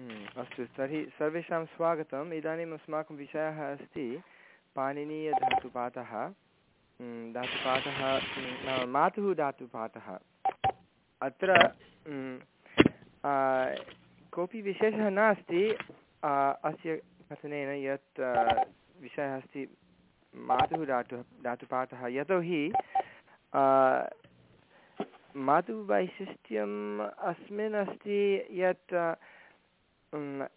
हम्म, अस्तु तर्हि सर्वेषां स्वागतम्। इदानीम् अस्माकं विषयः अस्ति पाणिनीयधातुपातः हम्म, धातुपातः हम्म, मातुः धातुपातः अत्र कोऽपि विशेषः नास्ति। अस्य कथनेन यत् विषयः अस्ति मातुः धातुः धातुपातः यतोहि मातुः वैशिष्ट्यम् अस्मिन् अस्ति यत्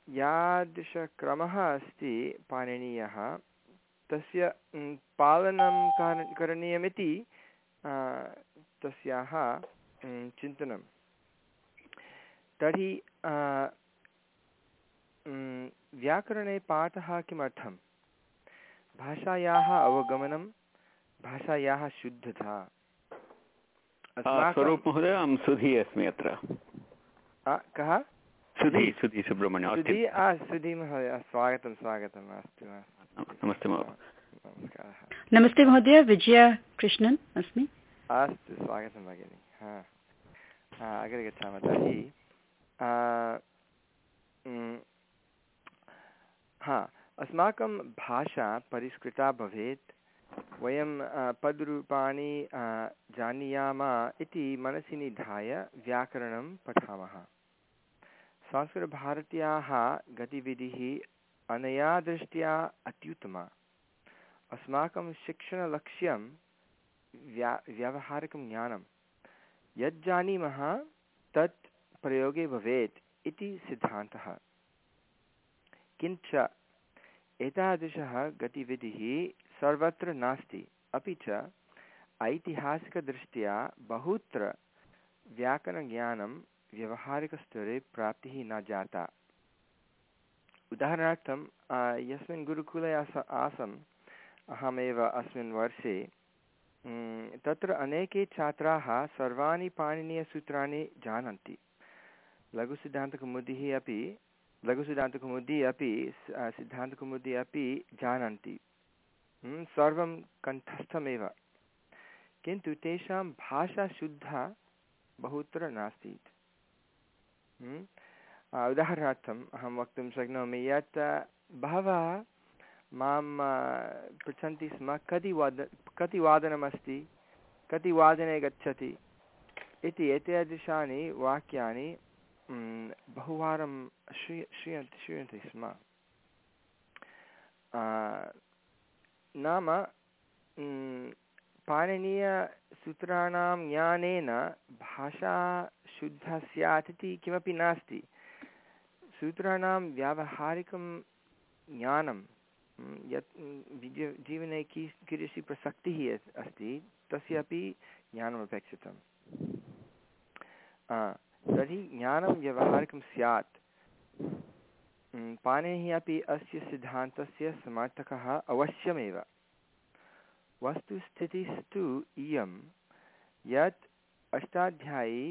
यादृशक्रमः अस्ति पाणिनीयः। तस्य पालनं करणीयमिति तस्याः चिन्तनं। तर्हि व्याकरणे पाठः किमर्थं भाषायाः अवगमनं भाषायाः शुद्धता। स्वरूप महोदय अहं सुधी अस्मि अत्र कः? सुधी सुधी सुब्रह्मण्य सुधी सुधी महोदय स्वागतं स्वागतम् अस्तु नमस्ते महोदय। नमस्कारः नमस्ते महोदय विजया कृष्णन् अस्मि। अस्तु स्वागतं भगिनि अग्रे गच्छामः तर्हि। हा अस्माकं भाषा परिष्कृता भवेत्। वयं पद्रूपाणि जानीयामः इति मनसि निधाय व्याकरणं पठामः। संस्कृतभारत्याः गतिविधिः अनया दृष्ट्या अत्युत्तमा। अस्माकं शिक्षणलक्ष्यं व्या, व्यावहारिकं ज्ञानं। यत् जानीमः, तत् प्रयोगे भवेत् इति सिद्धान्तः। किञ्च एतादृशः गतिविधिः सर्वत्र नास्ति, अपि च ऐतिहासिकदृष्ट्या बहुत्र व्याकरणज्ञानं व्यवहारिकस्तरे प्राप्तिः न जाता। उदाहरणार्थं यस्मिन् गुरुकुले आस, आसम्, अहमेव अस्मिन् वर्षे तत्र अनेके छात्राः सर्वाणि पाणिनीयसूत्राणि जानन्ति। लघुसिद्धान्तकौमुदिः अपि, लघुसिद्धान्तकौमुदी अपि सिद्धान्तकौमुदी अपि जानन्ति। सर्वं कण्ठस्थमेव। किन्तु तेषां भाषा शुद्धा बहुत्र नास्ति। उदाहरणार्थम् अहं वक्तुं शक्नोमि यत् बहवः माँ पृच्छन्ति स्म कति वाद कति वादनमस्ति कति वादने गच्छति इति एतादृशानि वाक्यानि बहुवारं श्रूय श्रूयन्ते श्रूयन्ते स्म नाम पाणिनीयसूत्राणां ज्ञानेन भाषा शुद्धा स्यात् इति किमपि नास्ति। सूत्राणां व्यावहारिकं ज्ञानं यत् जीवने की कीदृशी प्रसक्तिः अस्ति तस्यापि ज्ञानमपेक्षितं तर्हि ज्ञानं व्यावहारिकं स्यात्। पाणिनिः अपि अस्य सिद्धान्तस्य समर्थकः अवश्यमेव। वस्तुस्थितिस्तु इयं, यत् अष्टाध्यायी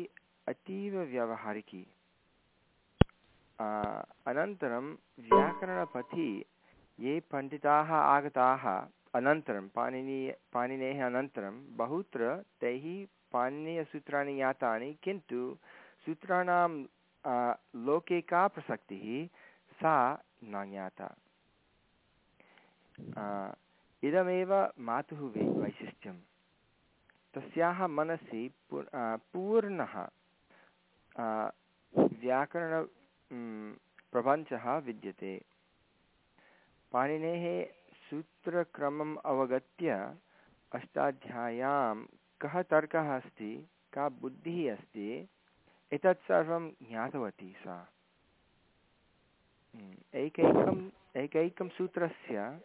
अतीव व्यावहारिकी। अनन्तरं व्याकरणपथि ये पण्डिताः आगताः अनन्तरं पाणिनीय पाणिनेः अनन्तरं, बहुत्र तैः पाणिनीयसूत्राणि ज्ञातानि किन्तु सूत्राणां लोके का प्रसक्तिः, सा न ज्ञाता। इदमेव मातुः वै वैशिष्ट्यं तस्याः मनसि पू पूर्णः। व्याकरण प्रपञ्चः विद्यते। पाणिनेः सूत्रक्रमम् अवगत्य अष्टाध्याय्यां कः तर्कः अस्ति, का बुद्धिः अस्ति, एतत् सर्वं ज्ञातवती सा। एकैकम्, एकैकं सूत्रस्य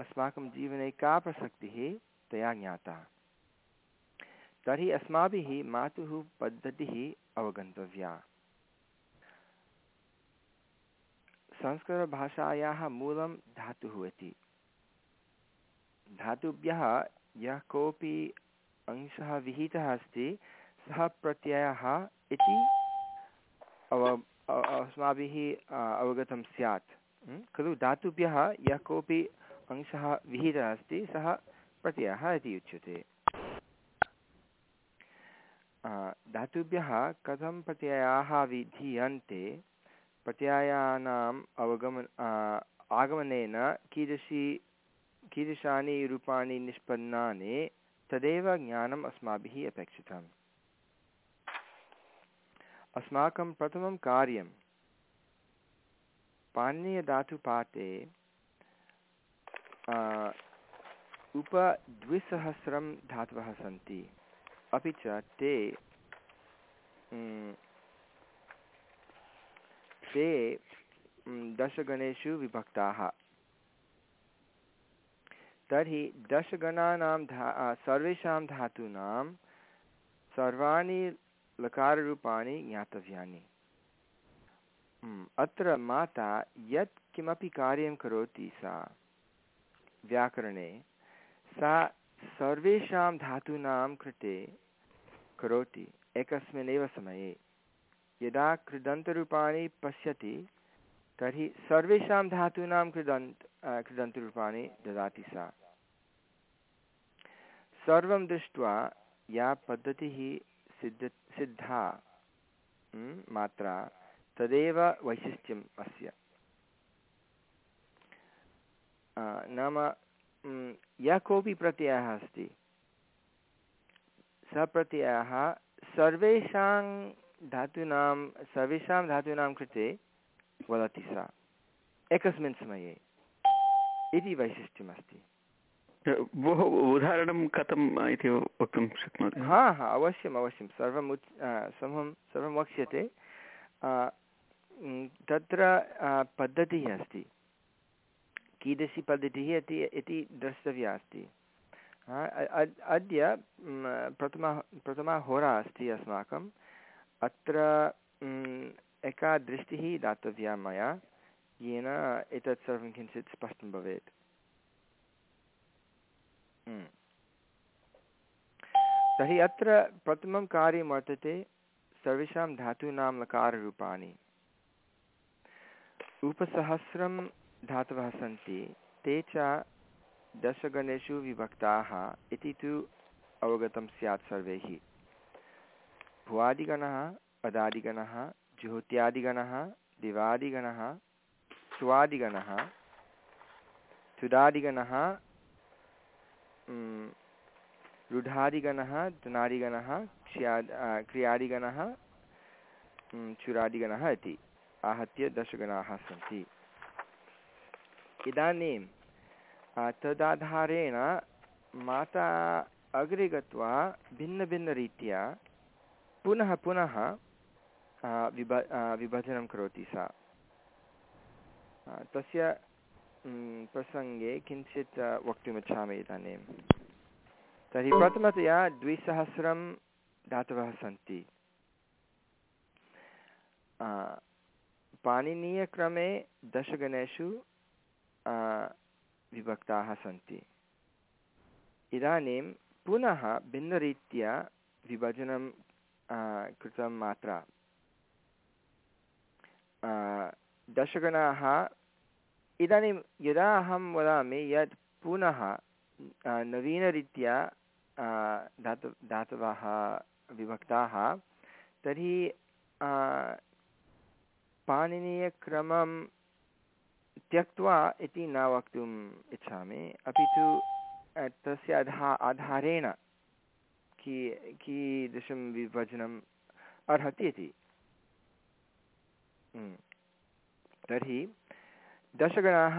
अस्माकं जीवने का प्रसक्तिः तया ज्ञाता। तर्हि अस्माभिः मातुः पद्धतिः अवगन्तव्या। संस्कृतभाषायाः मूलं धातुः इति। धातुभ्यः यः कोऽपि अंशः विहितः अस्ति, सः प्रत्ययः इति अव अस्माभिः अवगतं स्यात्। खलु धातुभ्यः यः कोऽपि अंशः विहितः अस्ति, सः प्रत्ययः इति उच्यते। धातुभ्यः कथं प्रत्ययाः विधीयन्ते? प्रत्ययानाम् अवगमन आगमनेन कीदृशी, कीदृशानि रूपाणि निष्पन्नानि तदेव ज्ञानम् अस्माभिः अपेक्षितम्। अस्माकं प्रथमं कार्यं पाणिनीयधातुपाठे उपद्विसहस्रं धातवः सन्ति। अपि च ते ते दशगणेषु विभक्ताः। तर्हि दशगणानां धा सर्वेषां धातूनां सर्वाणि लकाररूपाणि ज्ञातव्यानि। अत्र माता यत् किमपि कार्यं करोति सा व्याकरणे, सा सर्वेषां धातूनां कृते करोति एकस्मिन्नेव समये। यदा कृदन्तरूपाणि पश्यति, तर्हि सर्वेषां धातूनां कृदन्त् कृदन्तरूपाणि ददाति सा। सर्वं दृष्ट्वा या पद्धतिः सिद्ध, सिद्धा मात्रा तदेव वैशिष्ट्यम् अस्य। नाम यः कोऽपि प्रत्ययः अस्ति सः प्रत्ययः सर्वेषां धातूनां सर्वेषां धातूनां कृते वदति सा। एकस्मिन् समये इति वैशिष्ट्यमस्ति। उदाहरणं कथम् इति वक्तुं शक्नोति? हा हा अवश्यम् अवश्यं। सर्वम् उच् सर्वं सर्वं वक्ष्यते। तत्र पद्धतिः अस्ति। कीदृशी पद्धतिः इति इति द्रष्टव्या अस्ति। अद्य प्रथमा प्रथमा होरा अस्ति अस्माकम्। अत्र एका दृष्टिः दातव्या मया। येन एतत् सर्वं किञ्चित् स्पष्टं भवेत्। तर्हि अत्र प्रथमं कार्यं वर्तते सर्वेषां धातूनां लकाररूपाणि। उपसहस्रं धातवः सन्ति। ते च दशगणेषु विभक्ताः इति तु अवगतं स्यात् सर्वैः। भुवादिगणः, पदादिगणः जुहोत्यादिगणः दिवादिगणः, स्वादिगणः तुदादिगणः रुढादिगणः धनादिगणः क्ष्या क्रियादिगणः चुरादिगणः इति आहत्य दशगणाः सन्ति। इदानीं तदाधारेण माता अग्रे गत्वा भिन्नभिन्नरीत्या पुनः पुनः विभ विभजनं करोति सा। तस्य प्रसङ्गे किञ्चित् वक्तुमिच्छामि इदानीं। तर्हि प्रथमतया द्विसहस्रं धातवः सन्ति। पाणिनीयक्रमे दशगणेषु विभक्ताः सन्ति। इदानीं पुनः भिन्नरीत्या विभजनं कृतं मात्रा। दशगणाः, इदानीं यदा अहं वदामि यत् पुनः नवीनरीत्या धातु, धातवः विभक्ताः, तर्हि पाणिनीयक्रमं त्यक्त्वा इति न वक्तुम् इच्छामि। अपि तु तस्य अधा आधारेण की, कीदृशं विभजनम् अर्हति इति। तर्हि दशगणाः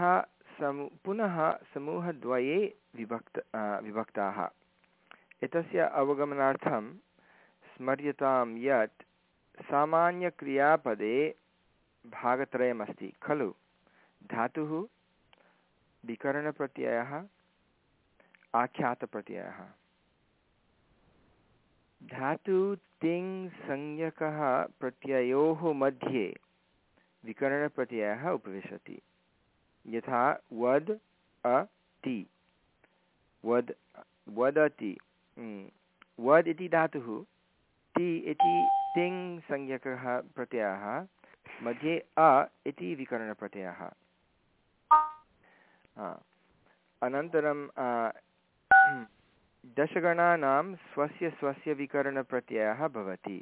समू, पुनः समूहद्वये विभक्त विभक्ताः। एतस्य अवगमनार्थं स्मर्यतां यत् सामान्यक्रियापदे भागत्रयमस्ति, खलु? धातुः विकरणप्रत्ययः, आख्यातप्रत्ययः। धातु तिङ् संज्ञकः प्रत्ययोः मध्ये विकरणप्रत्ययः उपविशति। यथा वद् अति वद् वदति वद् इति धातुः, ति इति तिङ् संज्ञकः प्रत्ययः, मध्ये अ इति विकरणप्रत्ययः। अनन्तरं दशगणानां स्वस्य स्वस्य विकरणप्रत्ययः भवति।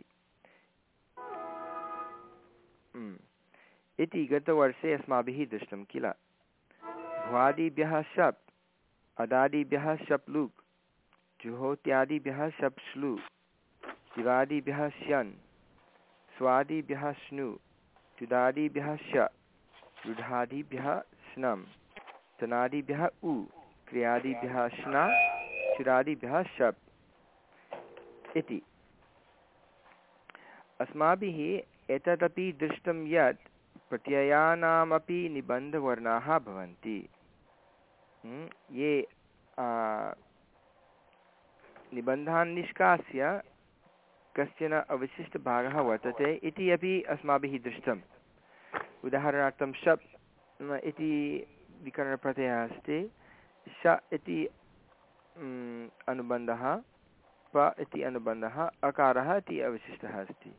इति गतवर्षे अस्माभिः दृष्टं किल? भ्वादिभ्यः शप्, अदादिभ्यः शप् लुक्, जुहोत्यादिभ्यः शप् श्लु, शिवादिभ्यः श्यन्, स्वादिभ्यः श्नु चुदादिभ्यः श रुढादिभ्यः स्नम्। तनादिभ्यः उ, क्रियादिभ्यः श्ना चुरादिभ्यः शप् इति। अस्माभिः एतदपि दृष्टं यत् प्रत्ययानामपि निबन्धवर्णाः भवन्ति। ये निबन्धान् निष्कास्य कश्चन अवशिष्टभागः वर्तते इति अपि अस्माभिः दृष्टम्। उदाहरणार्थं शप् इति विकरणप्रत्ययः अस्ति। श इति अनुबन्धः, प इति अनुबन्धः, अकारः इति अवशिष्टः अस्ति।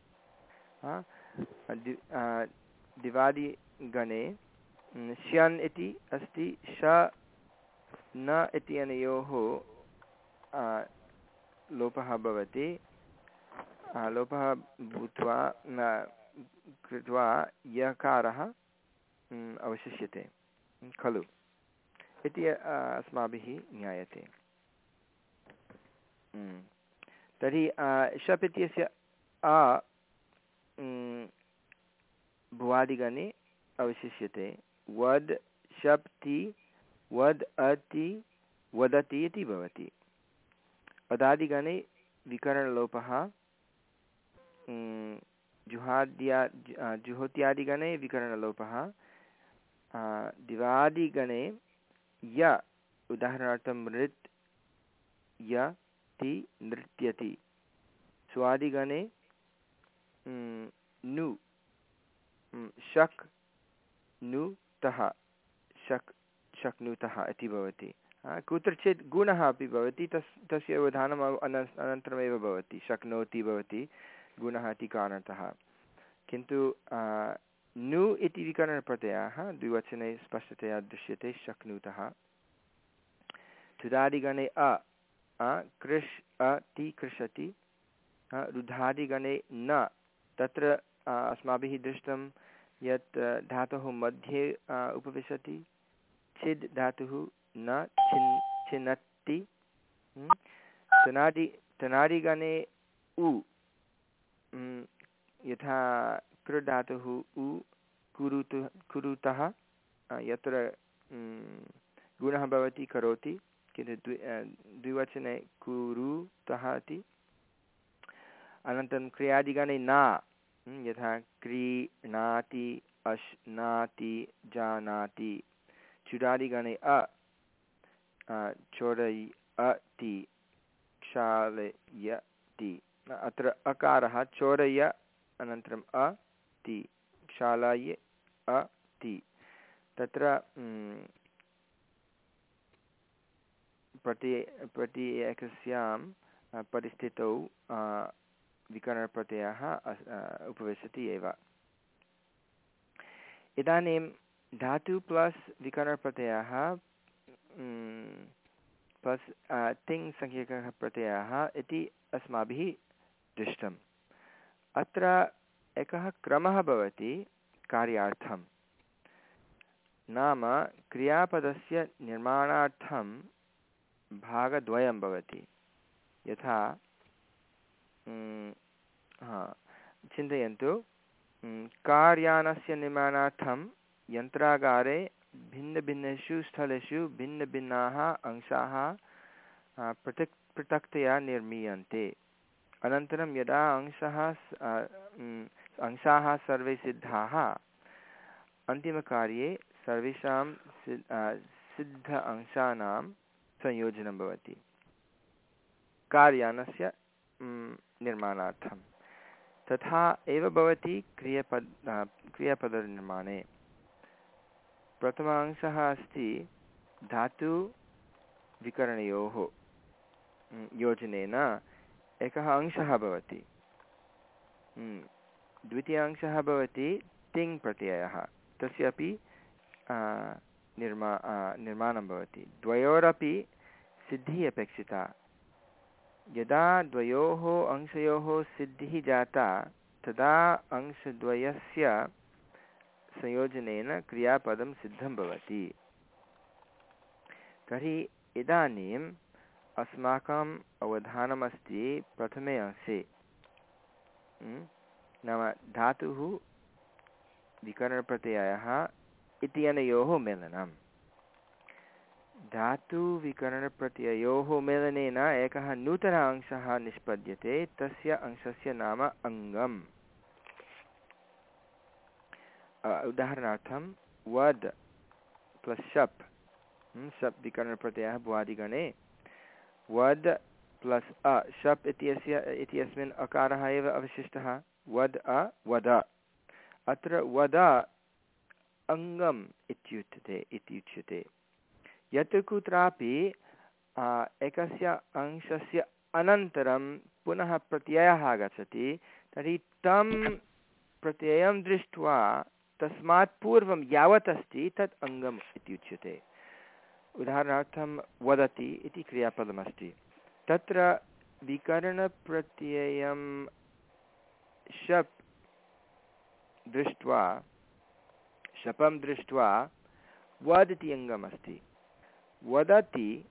दिवादिगणे श्यन् इति अस्ति, श, न इति अनयोः लोपः भवति। लोपः भूत्वा कृत्वा यकारः अवशिष्यते। खलु। इति अस्माभिः ज्ञायते। तर्हि शप् इत्यस्य, अ भुवादिगणे अवशिष्यते। वद् शप्ति वद् अति वदति इति भवति। पदादिगणे विकरणलोपः जुहाद्या जुहोत्यादिगणे विकरणलोपः दिवादिगणे य, उदाहरणार्थं मृत् य, ति, नृत्यति। स्वादिगणे नु शक् नु तः शक्, शक्नुतः इति भवति। कुत्रचित् गुणः अपि भवति, तस्, तस्य अवधानम् अन अनन्तरमेव भवति। शक्नोति भवति, गुणः इति कारणतः। किन्तु नु इति विकरणप्रत्ययः द्विवचने स्पष्टतया दृश्यते शक्नुतः चुदादिगणे अ कृष् अति कृषति रुधादिगणे न तत्र अस्माभिः दृष्टं यत् धातोः मध्ये उपविशति छिद् धातुः न छिन् छिन्नति तनादि तनादिगणे उ यथा कृधातुः उ कुरुतु, कुरुतः यत्र गुणः भवति, करोति किन्तु द्वि द्विवचने कुरुतः इति। अनन्तरं क्रियादिगणे न यथा क्रीणाति अश्नाति जानाति। चुरादिगणे अ चोरयि अति क्षालयति। अत्र अकारः चोरय अनन्तरम् अति क्षालय अति तत्र प्रति प्रति एकस्यां परिस्थितौ विकरणप्रत्ययः उपविशति एव। इदानीं धातु प्लस् विकरणप्रत्ययः प्लस् तिङ् सङ्ख्यकः प्रत्ययः इति अस्माभिः दृष्टम्। अत्र एकः क्रमः भवति कार्यार्थं। नाम क्रियापदस्य निर्माणार्थं भागद्वयं भवति। यथा हा, चिन्तयन्तु। कार्यानस्य निर्माणार्थं यन्त्रागारे भिन्नभिन्नेषु स्थलेषु भिन्नभिन्नाः अंशाः पृथक्, पृथक्तया निर्मीयन्ते। अनन्तरं यदा अंशः अंशाः सर्वे सिद्धाः। अन्तिमकार्ये सर्वेषां सिद्ध अंशानां संयोजनं भवति। कार्यानस्य निर्माणार्थं। तथा एव भवति क्रियपद् क्रियापदनिर्माणे। प्रथम अंशः अस्ति धातुविकरणयोः योजनेन एकः अंशः भवति। द्वितीय अंशः भवति तिङ् प्रत्ययः। तस्यापि निर्मा निर्माणं भवति। द्वयोरपि सिद्धिः अपेक्षिता। यदा द्वयोः अंशयोः सिद्धिः जाता, तदा अंशद्वयस्य संयोजनेन क्रियापदं सिद्धं भवति। तर्हि इदानीम् अस्माकम् अवधानमस्ति प्रथमे अंशे। नाम धातुः विकरणप्रत्ययः इत्यनयोः मेलनम्। धातुविकरणप्रत्ययोः मेलनेन एकः नूतनः अंशः निष्पद्यते, तस्य अंशस्य नाम अङ्गम् उदाहरणार्थं, वद् प्लस् शप् शप् विकरणप्रत्ययः भुवादिगणे। वद् प्लस् अ, शप् इत्यस्य, इत्यस्मिन् अकारः एव अवशिष्टः। वद् अ वद। अत्र वद अङ्गम् इत्युच्यते इत्युच्यते। यत् कुत्रापि एकस्य अंशस्य अनन्तरं पुनः प्रत्ययः आगच्छति, तर्हि तं प्रत्ययं दृष्ट्वा तस्मात् पूर्वं यावत् अस्ति तत् अङ्गम् इत्युच्यते। उदाहरणार्थं वदति इति क्रियापदमस्ति। तत्र विकरणप्रत्ययं शप् दृष्ट्वा, शपं दृष्ट्वा वद् इति अङ्गमस्ति। वदति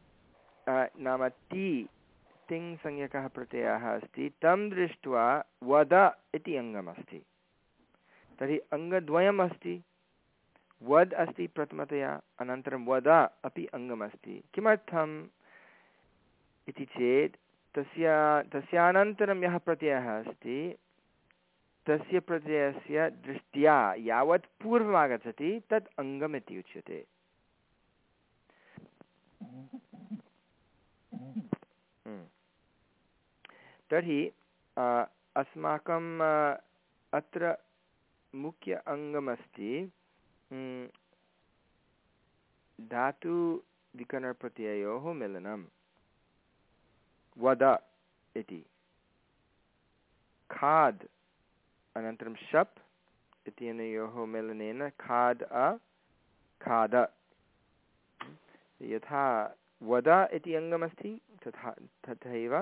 नाम ति तिङ्संज्ञकः प्रत्ययः अस्ति, तं दृष्ट्वा वद इति अङ्गमस्ति। तर्हि अङ्गद्वयम् अस्ति। वद् अस्ति प्रथमतया, अनन्तरं वद अपि अङ्गमस्ति। किमर्थम् इति चेत्, तस्य, तस्यानन्तरं यः प्रत्ययः अस्ति तस्य प्रत्ययस्य दृष्ट्या यावत् पूर्वमागच्छति तत् अङ्गम् इति उच्यते। हम्म। तर्हि अस्माकम् अत्र मुख्य अङ्गमस्ति हम्म, धातुविकरणप्रत्ययोः मेलनं वद इति। खाद् अनन्तरं शप् इत्यनयोः मेलनेन खाद् अ, खाद। यथा वद इति अङ्गमस्ति, तथा, तथैव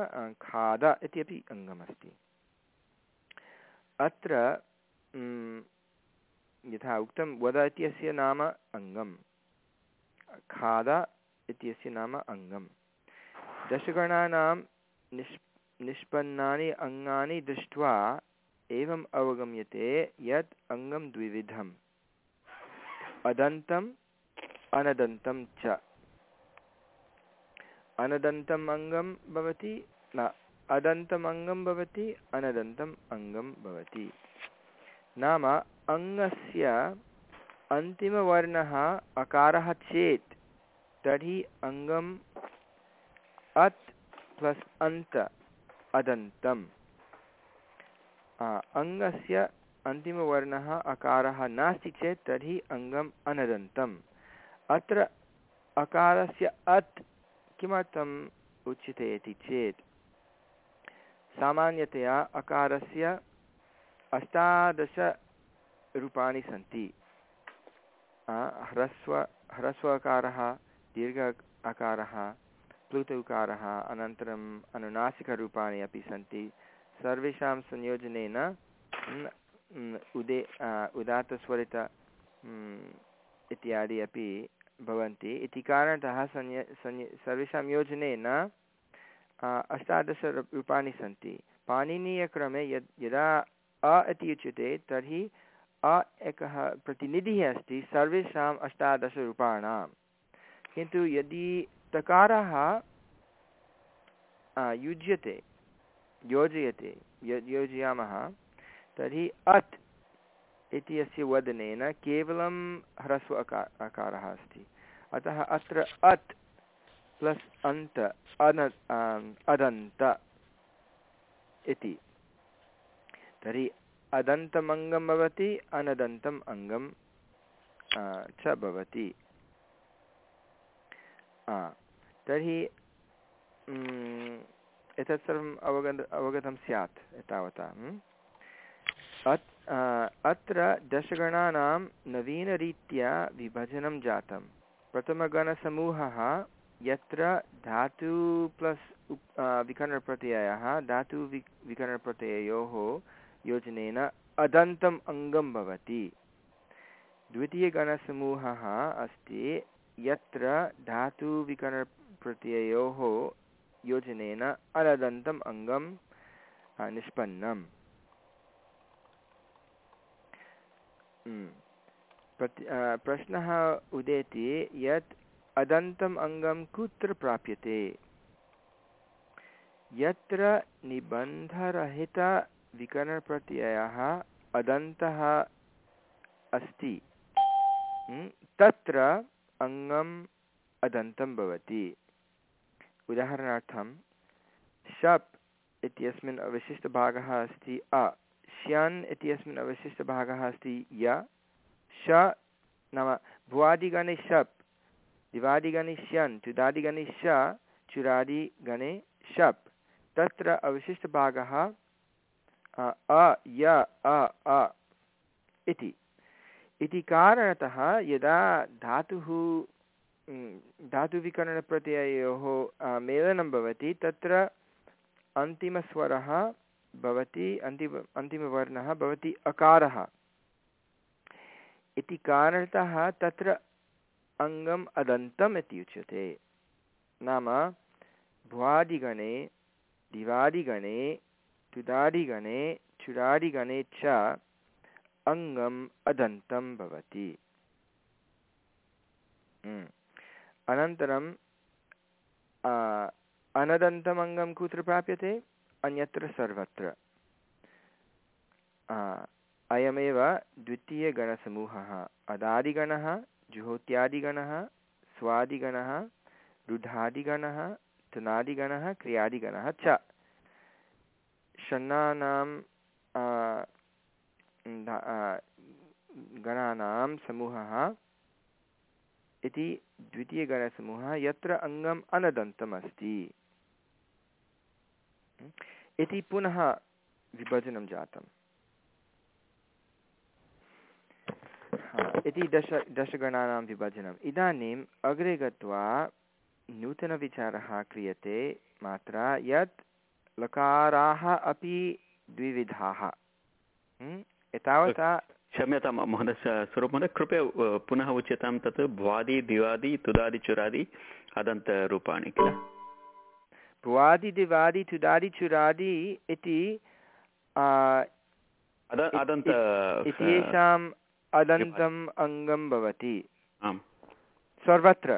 खाद इत्यपि अङ्गमस्ति। अत्र यथा उक्तं वद इत्यस्य नाम अङ्गं खाद इत्यस्य नाम अङ्गं दशगणानां निष्, निष्पन्नानि अङ्गानि दृष्ट्वा एवम् अवगम्यते यत् अङ्गं द्विविधम्। अदन्तम् अनदन्तं च। अनदन्तम् अङ्गं भवति, न अदन्तम् अङ्गं भवति अनदन्तम् अङ्गं भवति। नाम, अङ्गस्य अन्तिमवर्णः अकारः चेत्, तर्हि अङ्गम् अत् प्लस् अन्त अदन्तम् अङ्गस्य अन्तिमवर्णः अकारः नास्ति चेत् तर्हि अङ्गम् अनदन्तम्। अत्र अकारस्य अत् किमर्थम् उच्यते इति चेत् सामान्यतया अकारस्य अष्टादशरूपाणि सन्ति। ह्रस्व ह्रस्वकारः दीर्घ अकारः प्लुत उकारः अनन्तरम् अनुनासिकरूपाणि अपि सन्ति। सर्वेषां संयोजनेन उदे उदात्तस्वरित इत्यादि अपि भवन्ति। इति कारणतः संय संय सर्वेषां योजनेन अष्टादशरूपाणि सन्ति। पाणिनीयक्रमे यद् यदा अ इति उच्यते, तर्हि अ एकः प्रतिनिधिः अस्ति सर्वेषाम् अष्टादशरूपाणां किन्तु यदि तकारः युज्यते योजयते, यद् योजयामः, तर्हि अत् इति अस्य वदनेन केवलं ह्रस्व अका, अकारः अस्ति। अतः अत्र अत् प्लस् अन्त, अन अदन्त इति। तर्हि अदन्तमङ्गं भवति अनदन्तम् अङ्गं च भवति। तर्हि एतत् सर्वम् अवगत अवगतं स्यात् एतावता अत् अत्र दशगणानां नवीनरीत्या विभजनं जातं। प्रथमगणसमूहः यत्र धातु प्लस् विकरणप्रत्ययः, धातु वि विकरणप्रत्यययोः योजनेन अदन्तम् अङ्गं भवति। द्वितीयगणसमूहः अस्ति यत्र धातुविकरणप्रत्ययोः योजनेन अनदन्तम् अङ्गं निष्पन्नम्। प्रति प्रश्नः उदेति यत् अदन्तम् अङ्गं कुत्र प्राप्यते? यत्र निबन्धरहितविकरणप्रत्ययः अदन्तः अस्ति तत्र अङ्गम् अदन्तं भवति। उदाहरणार्थं, शप् इत्यस्मिन् अवशिष्टभागः अस्ति अ, श्यन् इत्यस्मिन् अवशिष्टभागः अस्ति य, श नाम भुवादिगणे शप्, दिवादिगणे श्यन्, चुदादिगणे श, चुरादिगणे शप्। तत्र अवशिष्टभागः, अ य, अ अ इति। इति कारणतः यदा धातुः धातुविकरणप्रत्ययोः मेलनं भवति, तत्र अन्तिमस्वरः भवति, अन्तिम, अन्तिमवर्णः भवति, अकारः। इति कारणतः तत्र अङ्गम् अदन्तम् इति उच्यते। नाम भ्वादिगणे, दिवादिगणे, तुदादिगणे चुरादिगणे च अङ्गम् अदन्तं भवति। अनन्तरं अनदन्तमङ्गं कुत्र प्राप्यते? अन्यत्र सर्वत्र. अयमेव द्वितीयगणसमूहः. अदादिगणः, जुहोत्यादिगणः, स्वादिगणः रुढादिगणः तनादिगणः क्रियादिगणः च. षण्णानां गणानां समूहः इति द्वितीयगणसमूहः यत्र अङ्गम् अनदन्तम् अस्ति इति पुनः विभजनं जातम्। इति दश, दशगणानां विभजनम्। इदानीम् अग्रे गत्वा नूतनविचारः क्रियते मात्रा यत् लकाराः अपि द्विविधाः। एतावता क्षम्यतां महोदय। स्वरूपमहोदय कृपया पुनः उच्यतां तत् भ्वादि द्विवादि तुदादि चुरादि अदन्तरूपाणि किल? भुवादि दिवादि तुदादि चुरादि इति इत्येषाम् अदन्तम् अङ्गं भवति। सर्वत्र।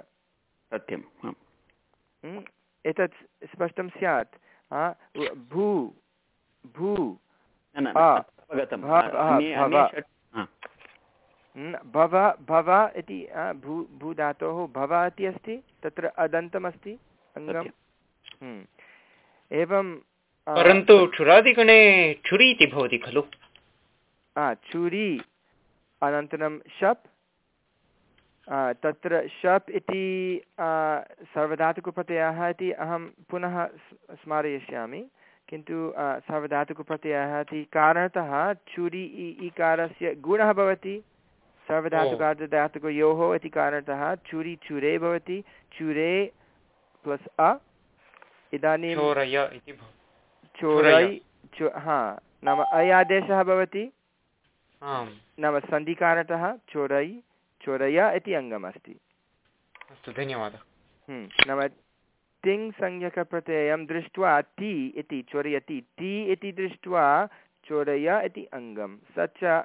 सत्यम् एतत् स्पष्टं स्यात्। भू भू भव भव इति भू भूधातोः भव इति अस्ति तत्र अदन्तमस्ति अङ्गम्। हम्म। एवं परन्तु क्षुरादिगणे छुरी इति भवति खलु। छुरी अनन्तरं शप् तत्र शप् इति सर्वधातुकप्रत्ययः इति अहं पुनः स्मारयिष्यामि। किन्तु सर्वधातुकप्रत्ययः इति कारणतः छुरि इकारस्य गुणः भवति सर्वधातुकार्धधातुकयोः इति कारणतः छुरि चुरे भवति चुरे प्लस् अ इदानीं चोरै हा नाम अयादेशः भवति नाम सन्धिकारणतः चोरै चोरय इति अङ्गमस्ति। अस्तु धन्यवादः। हम्म, नाम तिङ्संज्ञकप्रत्ययं दृष्ट्वा ति इति, चोरयति। ति इति दृष्ट्वा चोरय इति अङ्गं। स च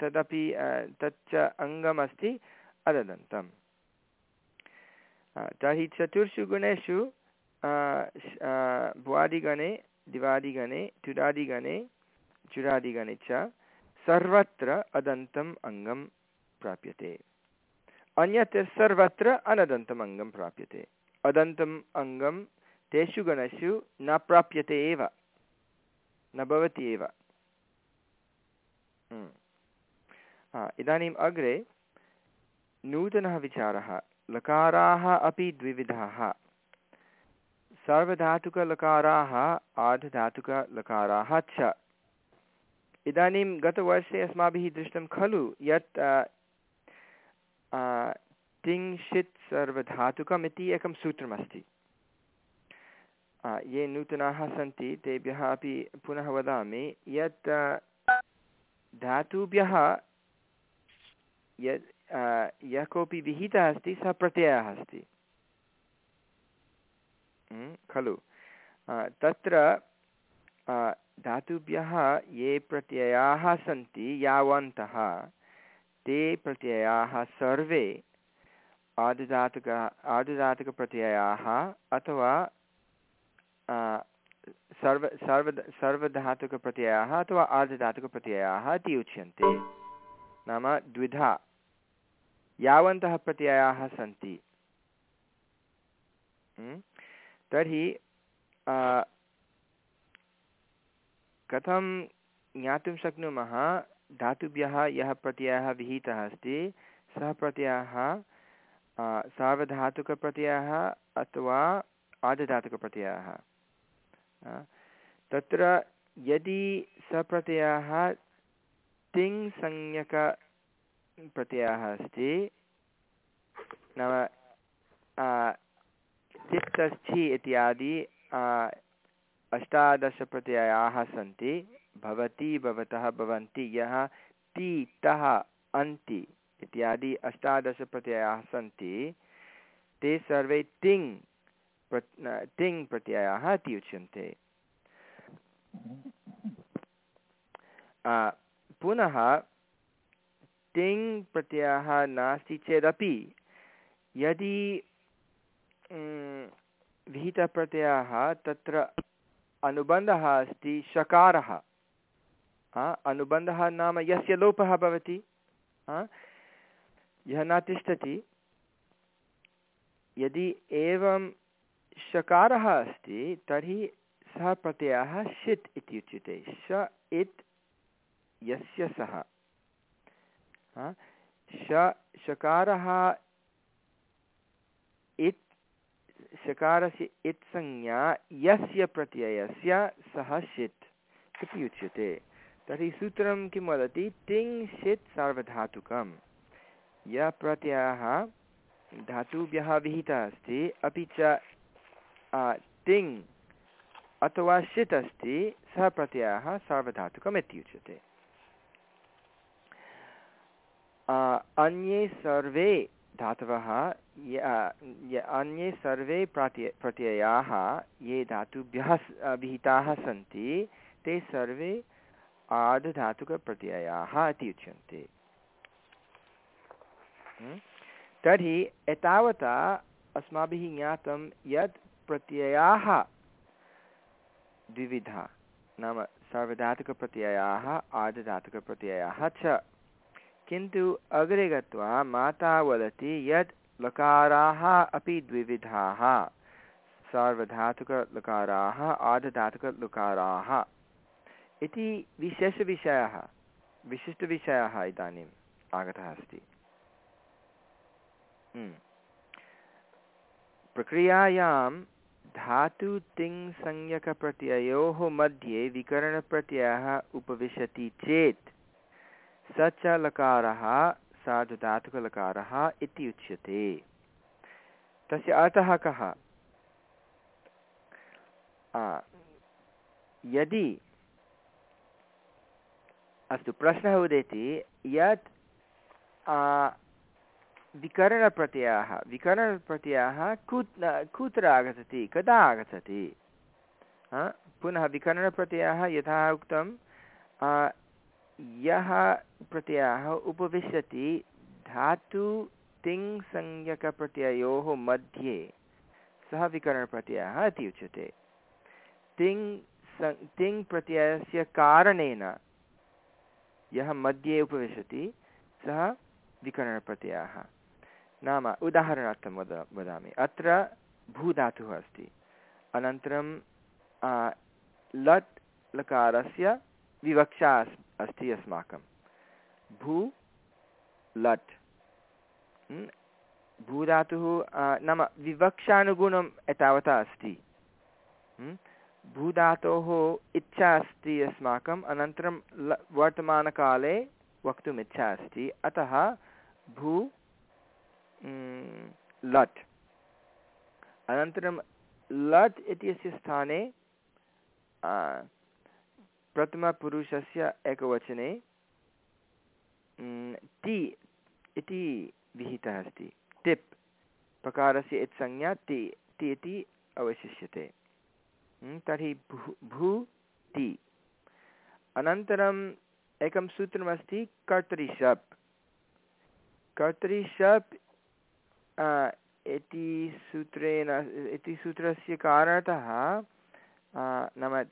तदपि तच्च अङ्गमस्ति अददन्तम् तर्हि चतुर्षु गुणेषु भुवादिगणे दिवादिगणे, तुडादिगणे चुरादिगणे च सर्वत्र अदन्तम् अङ्गं प्राप्यते। अन्यत् सर्वत्र अनदन्तम् अङ्गं प्राप्यते। अदन्तम् अङ्गं तेषु गणेषु न प्राप्यते एव। न भवति एव। हम्म। इदानीम् अग्रे नूतनः विचारः। लकाराः अपि द्विविधाः। सार्वधातुकलकाराः, आर्धधातुकलकाराः च। इदानीं गतवर्षे अस्माभिः दृष्टं खलु यत् तिंशित् सर्वधातुकम् इति एकं सूत्रमस्ति। ये नूतनाः सन्ति, तेभ्यः अपि पुनः वदामि, यत् धातुभ्यः यत् यः कोऽपि विहितः अस्ति, सः प्रत्ययः अस्ति। खलु? तत्र धातुभ्यः ये प्रत्ययाः सन्ति, यावन्तः ते प्रत्ययाः सर्वे आदुधातुक आदुधातुकप्रत्ययाः अथवा सर्व सर्व सर्वधातुकप्रत्ययाः अथवा आर्धधातुकप्रत्ययाः इति उच्यन्ते। नाम द्विधा। यावन्तः प्रत्ययाः सन्ति। तर्हि कथं ज्ञातुं शक्नुमः? धातुभ्यः यः प्रत्ययः विहितः अस्ति, सः प्रत्ययः सार्वधातुकप्रत्ययः अथवा आर्धधातुकप्रत्ययः तत्र यदि सः प्रत्ययः तिङ्संज्ञकप्रत्ययः अस्ति, नाम तिप्तस्थि इत्यादि अष्टादशप्रत्ययाः सन्ति। भवति भवतः भवन्ति, यः ति तः अन्ति इत्यादि अष्टादशप्रत्ययाः सन्ति। ते सर्वे तिङ् प्र तिङ् प्रत्ययाः इति उच्यन्ते। पुनः तिङ् प्रत्ययः नास्ति चेदपि, यदि विहितप्रत्ययः तत्र अनुबन्धः अस्ति, शकारः अनुबन्धः नाम यस्य लोपः भवति यः न तिष्ठति, यदि एवं शकारः अस्ति, तर्हि सः प्रत्ययः षित् इति उच्यते। श इत् यस्य सः। श शकारः इत्, शकारस्य इत्संज्ञा यस्य प्रत्ययस्य सः षित् इति उच्यते। तर्हि सूत्रं किं वदति? तिङ् षित् सार्वधातुकं यः प्रत्ययः धातुभ्यः विहितः अस्ति, अपि च तिङ् अथवा षित् अस्ति, सः प्रत्ययः सार्वधातुकम् इति उच्यते अन्ये सर्वे धातवः अन्ये सर्वे प्रत्यय प्रत्ययाः ये धातुभ्यः विहिताः सन्ति, ते सर्वे आर्धधातुकप्रत्ययाः इति उच्यन्ते। तर्हि एतावता अस्माभिः ज्ञातं यत् प्रत्ययाः द्विविधा नाम सार्वधातुकप्रत्ययाः आर्धधातुकप्रत्ययाः च। किन्तु अग्रे गत्वा माता वदति यत् लकाराः अपि द्विविधाः। सार्वधातुकलकाराः आर्धधातुकलकाराः इति विशेषविषयः, विशिष्टविषयः इदानीम् आगतः अस्ति। हम्म। प्रक्रियायां धातुतिङ्संज्ञकप्रत्ययोः मध्ये विकरणप्रत्ययः उपविशति चेत् स च लकारः सार्धधातुकलकारः इति उच्यते। तस्य अर्थः कः? यदि अस्तु, प्रश्नः उदेति, यत् विकरणप्रत्ययः विकरणप्रत्ययः कुत् कुत्र आगच्छति, कदा आगच्छति? पुनः विकरणप्रत्ययः यथा उक्तं यः प्रत्ययः उपविशति धातु तिङ्संज्ञकप्रत्ययोः मध्ये, सः विकरणप्रत्ययः इति उच्यते। तिङ् तिङ् प्रत्ययस्य कारणेन यः मध्ये उपविशति, सः विकरणप्रत्ययः। नाम उदाहरणार्थं वद, वदामि। अत्र भूधातुः अस्ति। अनन्तरं लट् लकारस्य विवक्षा अस्, अस्ति अस्माकं। भू, लट्। भूधातुः नाम विवक्षानुगुणम् एतावता अस्ति। भूधातोः इच्छा अस्ति अस्माकम्, अनन्तरं ल, वर्तमानकाले वक्तुम् इच्छा अस्ति। अतः भू लट्। अनन्तरं लट् इत्यस्य स्थाने प्रथमपुरुषस्य एकवचने ति इति विहितः अस्ति। टिप्। पकारस्य यत् संज्ञा, ति ति इति अवशिष्यते। तर्हि भू भू ति अनन्तरम् एकं सूत्रमस्ति कर्तरिषप् कर्तरिषप् इति सूत्रेण, इति सूत्रस्य कारणतः नाम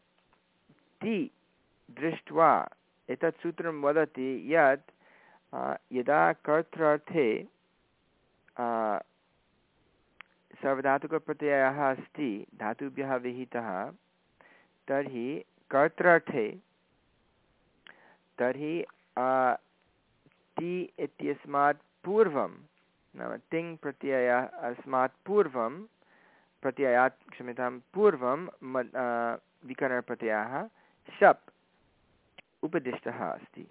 ति दृष्ट्वा एतत् सूत्रं वदति यत् यदा कर्त्रार्थे सर्वधातुकप्रत्ययः अस्ति। धातुभ्यः विहितः। तर्हि कर्त्रार्थे। तर्हि ति इत्यस्मात् पूर्वं, नाम तिङ् प्रत्ययः अस्मात् पूर्वं, प्रत्ययात् क्षम्यतां पूर्वं म विकरणप्रत्ययः शप् उपदिष्टः अस्ति।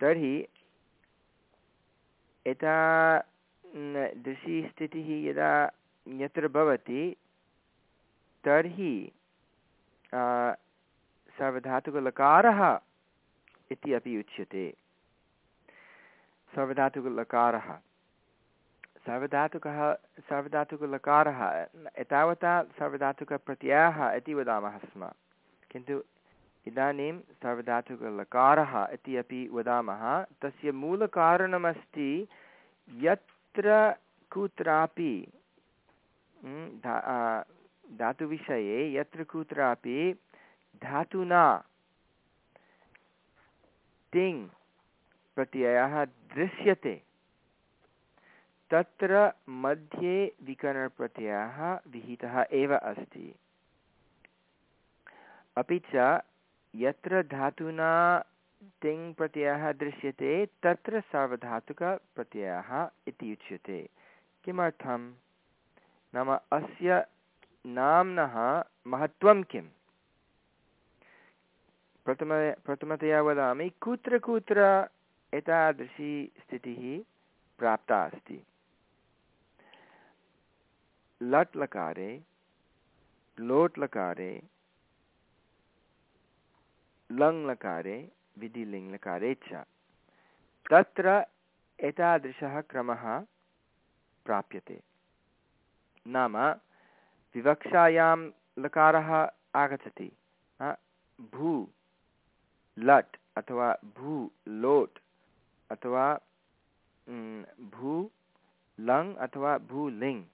तर्हि, एता दृशीस्थितिः यदा यत्र भवति, तर्हि सर्वधातुकलकारः इति अपि उच्यते। सर्वधातुकलकारः। सार्वधातुकः, सार्वधातुकलकारः, एतावता सार्वधातुकप्रत्ययः इति वदामः स्म। किन्तु इदानीं सार्वधातुकलकारः इति अपि वदामः। तस्य मूलकारणमस्ति यत्र कुत्रापि धातुविषये यत्र कुत्रापि धातुना तिङ् प्रत्ययः दृश्यते, तत्र मध्ये विकरणप्रत्ययः विहितः एव अस्ति। अपि च यत्र धातुना तिङ् प्रत्ययः दृश्यते, तत्र सार्वधातुकप्रत्ययः इति उच्यते। किमर्थं नाम अस्य नाम्नः महत्त्वं किम्? प्रथम, प्रथमतया वदामि, कुत्र कुत्र एतादृशी स्थितिः प्राप्ता अस्ति? लट् लकारे लोट् लकारे लङ् लकारे विधिलिङ् लकारे च तत्र एतादृशः क्रमः प्राप्यते। नाम विवक्षायां लकारः आगच्छति। भू, लट् अथवा भू, लोट् अथवा भू, लङ् अथवा भू, लिङ्।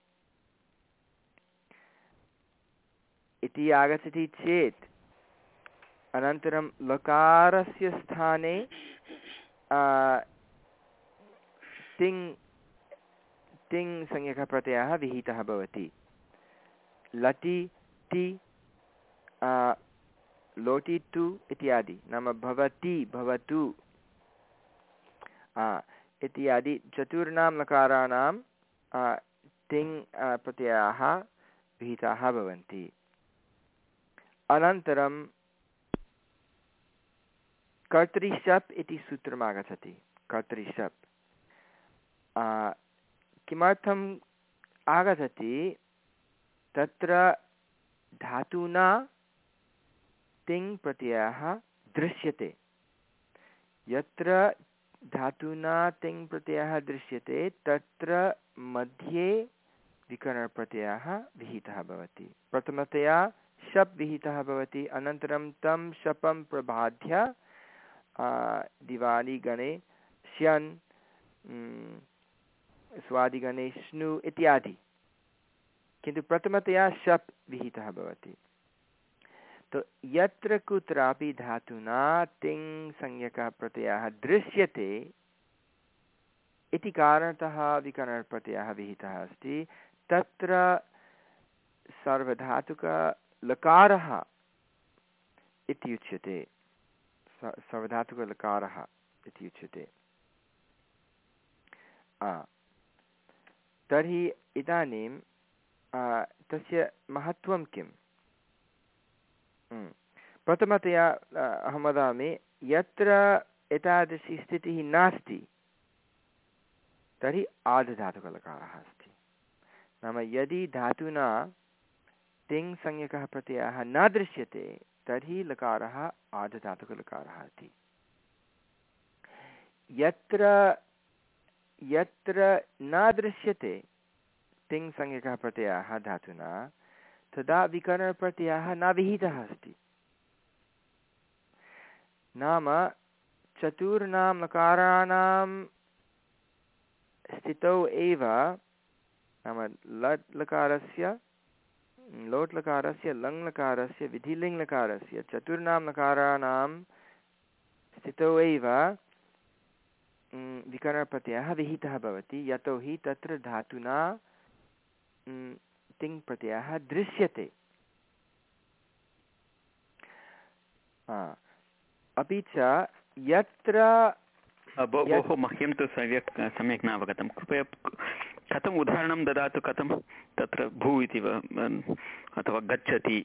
इति आगच्छति चेत् अनन्तरं लकारस्य स्थाने तिङ् तिङ् संज्ञकप्रत्ययः विहितः भवति। लटि टि लोटितु इत्यादि। नाम भवति, भवतु। इत्यादि चतुर्णां लकाराणां तिङ् प्रत्ययाः विहिताः भवन्ति। अनन्तरं कर्तरिशप् इति सूत्रम् आगच्छति। कर्तरिशप्। किमर्थम् आगच्छति? तत्र धातुना तिङ् प्रत्ययः दृश्यते। यत्र धातुना तिङ् प्रत्ययः दृश्यते, तत्र मध्ये विकरणप्रत्ययः विहितः भवति। प्रथमतया शप् विहितः भवति, अनन्तरं तं शपं प्रबाध्य दिवालिगणे स्यन् स्वादिगणे स्नु इत्यादि। किन्तु प्रथमतया शप् विहितः भवति। तो यत्र कुत्रापि धातुना तिङ् संज्ञकः प्रत्ययः दृश्यते, इति कारणतः विकरणप्रत्ययः विहितः अस्ति। तत्र सर्वधातुकलकारः इति सर्वधातुकलकारः इति उच्यते। तर्हि इदानीं तस्य महत्त्वं किम्? प्रथमतया अहं वदामि, यत्र एतादृशी स्थितिः नास्ति, तर्हि आर्धधातुकलकारः अस्ति। नाम यदि धातुना तिङ् संज्ञकः प्रत्ययः न दृश्यते तर्हि लकारः आर्धधातुकलकारः इति। यत्र यत्र न दृश्यते तिङ्संज्ञकः प्रत्ययः धातुना, तदा विकरणप्रत्ययः न विहितः अस्ति। नाम चतुर्णां लकाराणां स्थितौ एव नाम लट् लकारस्य लोट् लकारस्य लङ् लकारस्य विधिलिङ् लकारस्य चतुर्णां लकाराणां स्थितौ एव विकरणप्रत्ययः विहितः भवति। यतोहि तत्र धातुना तिङ् प्रत्ययः दृश्यते। अपि च यत्र भोः मह्यं तु सम्यक् सम्यक् न अवगतं। कृपया कथम् उदाहरणं ददातु कथं? तत्र भू इति वा अथवा गच्छति।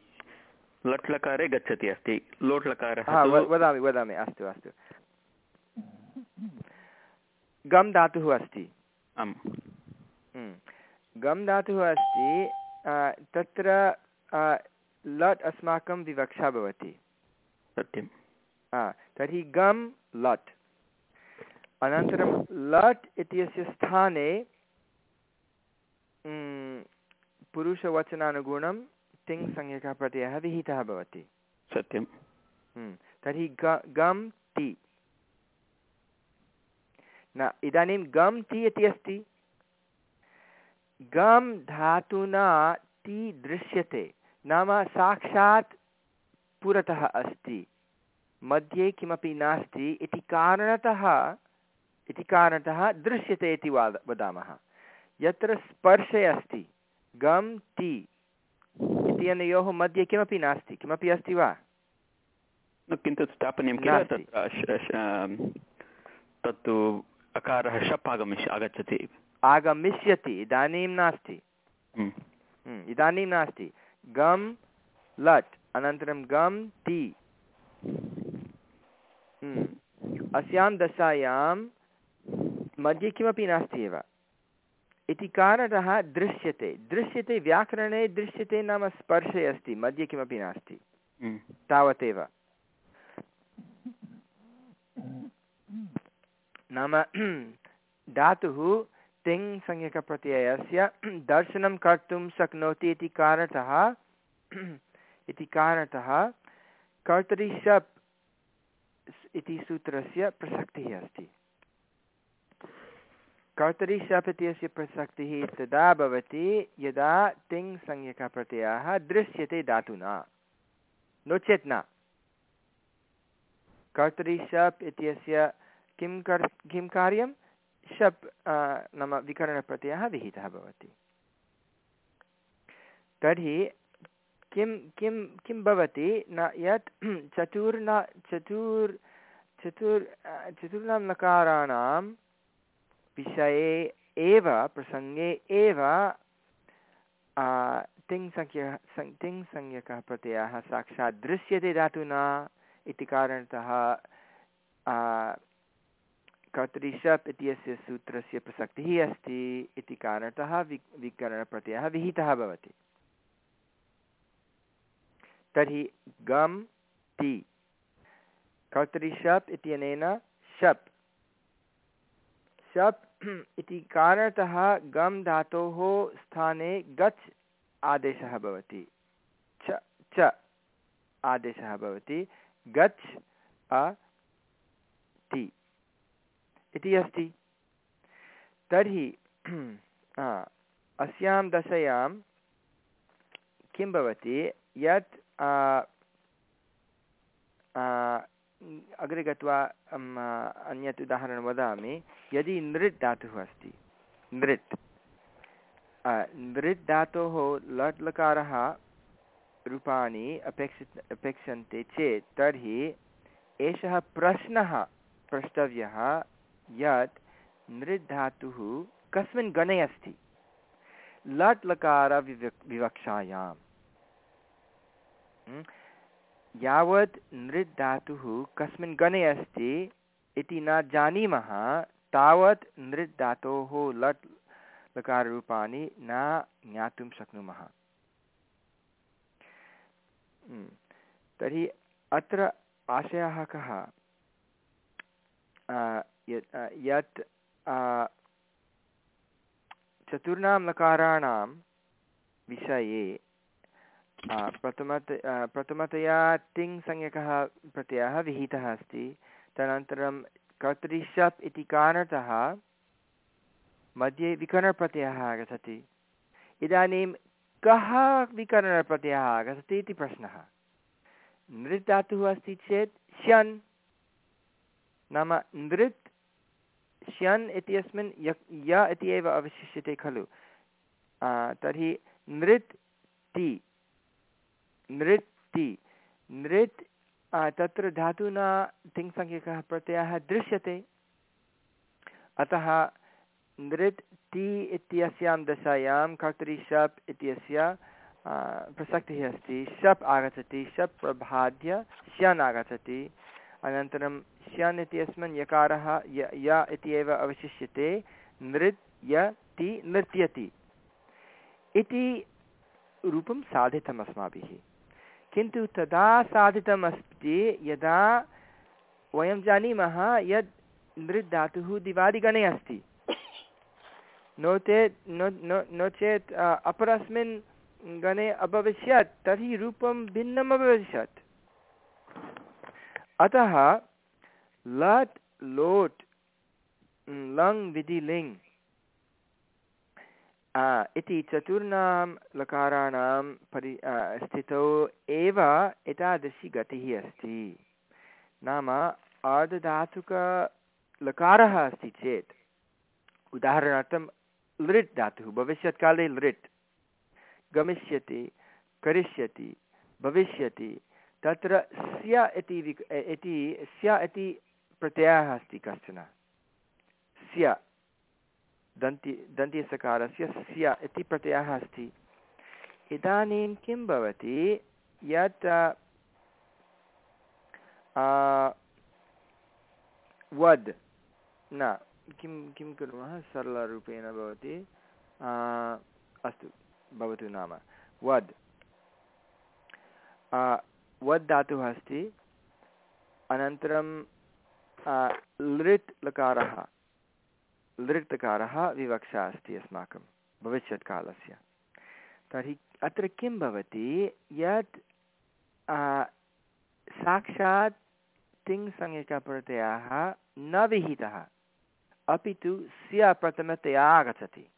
लट् लकारे गच्छति अस्ति। लोट् लकारः वदामि वदामि अस्तु अस्तु। गम् धातुः अस्ति। आम्। गम् धातुः अस्ति तत्र लट् अस्माकं विवक्षा भवति। सत्यं तर्हि गम् लट्। अनन्तरं लट् इत्यस्य स्थाने पुरुषवचनानुगुणं तिङ् संज्ञकः प्रत्ययः विहितः भवति। सत्यं तर्हि ग गम् ति। न इदानीं गम् ति इति अस्ति। गम् धातुना ति दृश्यते। नाम साक्षात् पुरतः अस्ति। मध्ये किमपि नास्ति इति कारणतः इति कारणतः दृश्यते इति वाद वदामः। यत्र स्पर्शे अस्ति गम् ति इत्यनयोः मध्ये किमपि नास्ति। किमपि अस्ति वा? किन्तु स्थापनीयं किल? तत्तु अकारः शप् आगमिष्य आगच्छति। आगमिष्यति इदानीं नास्ति। हम्म। हम्म, इदानीं नास्ति। गम् लट् अनन्तरं गम् ति। हम्म, अस्यां दशायां मध्ये किमपि नास्ति एव। इति कारणतः दृश्यते। दृश्यते व्याकरणे दृश्यते नाम स्पर्शे अस्ति मध्ये किमपि नास्ति। हम्म। तावदेव। नाम धातुः तिङ् संज्ञकप्रत्ययस्य दर्शनं कर्तुं शक्नोति इति कारणतः इति कारणतः कर्तरि शप् इति सूत्रस्य प्रसक्तिः अस्ति। कर्तरि शप् इत्यस्य प्रसक्तिः तदा भवति यदा तिङ् संज्ञकप्रत्ययः दृश्यते धातुना। नो चेत् न कर्तरि शप् इत्यस्य किं कर्, किं कार्यं? शप् नाम विकरणप्रत्ययः विहितः भवति। तर्हि किं किं किं भवति न यत् चतुर्न, चतुर् चतुर् चतुर्णां नकाराणां विषये एव, प्रसङ्गे एव तिङ्संज्ञः तिङ्संज्ञकः प्रत्ययः साक्षात् दृश्यते धातुना इति कारणतः कर्तरिशप् इत्यस्य सूत्रस्य प्रसक्तिः अस्ति इति कारणतः वि विकरणप्रत्ययः विहितः भवति। तर्हि गम्, ति। कर्तरिशप् इत्यनेन शप् शप् इति कारणतः गम् धातोः स्थाने गच्छ आदेशः भवति। च च आदेशः भवति। गच्छ अ, ति। इति अस्ति। तर्हि अस्यां दशयां किं भवति? यत् अग्रे गत्वा अन्यत् उदाहरणं वदामि। यदि नृत् धातुः अस्ति नृत् नृत् धातोः लट् लकारः रूपाणि अपेक्षि अपेक्षन्ते चेत् तर्हि एषः प्रश्नः प्रष्टव्यः यत् नृत् धातुः कस्मिन् गणे अस्ति। लट् लकारविवक् विवक्षायाम्। यावत् नृत् धातुः कस्मिन् गणे अस्ति इति न जानीमः, तावत् नृत् धातोः लट् लकाररूपाणि न ज्ञातुं शक्नुमः हम्म। तर्हि अत्र आशयः कः यत् यत् चतुर्णां लकाराणां विषये प्रथमत प्रथमतया तिङ् संज्ञकः प्रत्ययः विहितः अस्ति। तदनन्तरं कर्तरिशप् इति कारणतः मध्ये विकरणप्रत्ययः आगच्छति। इदानीं कः विकरणप्रत्ययः आगच्छति इति प्रश्नः। नृत् धातुः अस्ति चेत् श्यन्। नाम नृत्, श्यन् इत्यस्मिन् य य इति एव अवशिष्यते खलु। तर्हि नृत्, ति। नृत् ति नृत् तत्र धातुना तिङ्सङ्ख्यकः प्रत्ययः दृश्यते। अतः नृत् ति इत्यस्यां दशायां कर्तरि शप् इत्यस्य प्रसक्तिः अस्ति। शप् आगच्छति, शप् प्रबाद्य श्यन् आगच्छति। अनन्तरं श्यन् इत्यस्मिन् यकारः य य इति एव अवशिष्यते। नृत् ति नृत्यति। इति रूपं साधितम् अस्माभिः। किन्तु तदा साधितम् अस्ति यदा वयं जानीमः यत् नृत् दिवादिगणे अस्ति। नो चेत् नो चेत् अपरस्मिन् गणे अभविष्यत्, तर्हि रूपं भिन्नम् अभविष्यत् अतः लट्, लोट्, लङ् विधि लिङ् इति चतुर्णां लकाराणां परि स्थितौ एव एतादृशी गतिः अस्ति। नाम आर्धधातुकलकारः अस्ति चेत्। उदाहरणार्थं लृट् धातुः, भविष्यत्काले लृट्। गमिष्यति, करिष्यति, भविष्यति, तत्र स्य इति विक् इति, स्य इति प्रत्ययः अस्ति कश्चन। स्य। दन्ति दन्त्यसकारस्य स्य इति प्रत्ययः अस्ति। इदानीं किं भवति? यत् वद्, न, किं किं कुर्मः? सरलरूपेण भवति। अस्तु, भवतु नाम। वद्। वद् धातुः अस्ति। अनन्तरं लृट् लकारः। लृट् लकारः विवक्षा अस्ति अस्माकं भविष्यत्कालस्य। तर्हि अत्र किं भवति? यत् साक्षात् तिङ्संज्ञकप्रत्ययः न विहितः, अपि तु स्य प्रथमतया आगच्छति।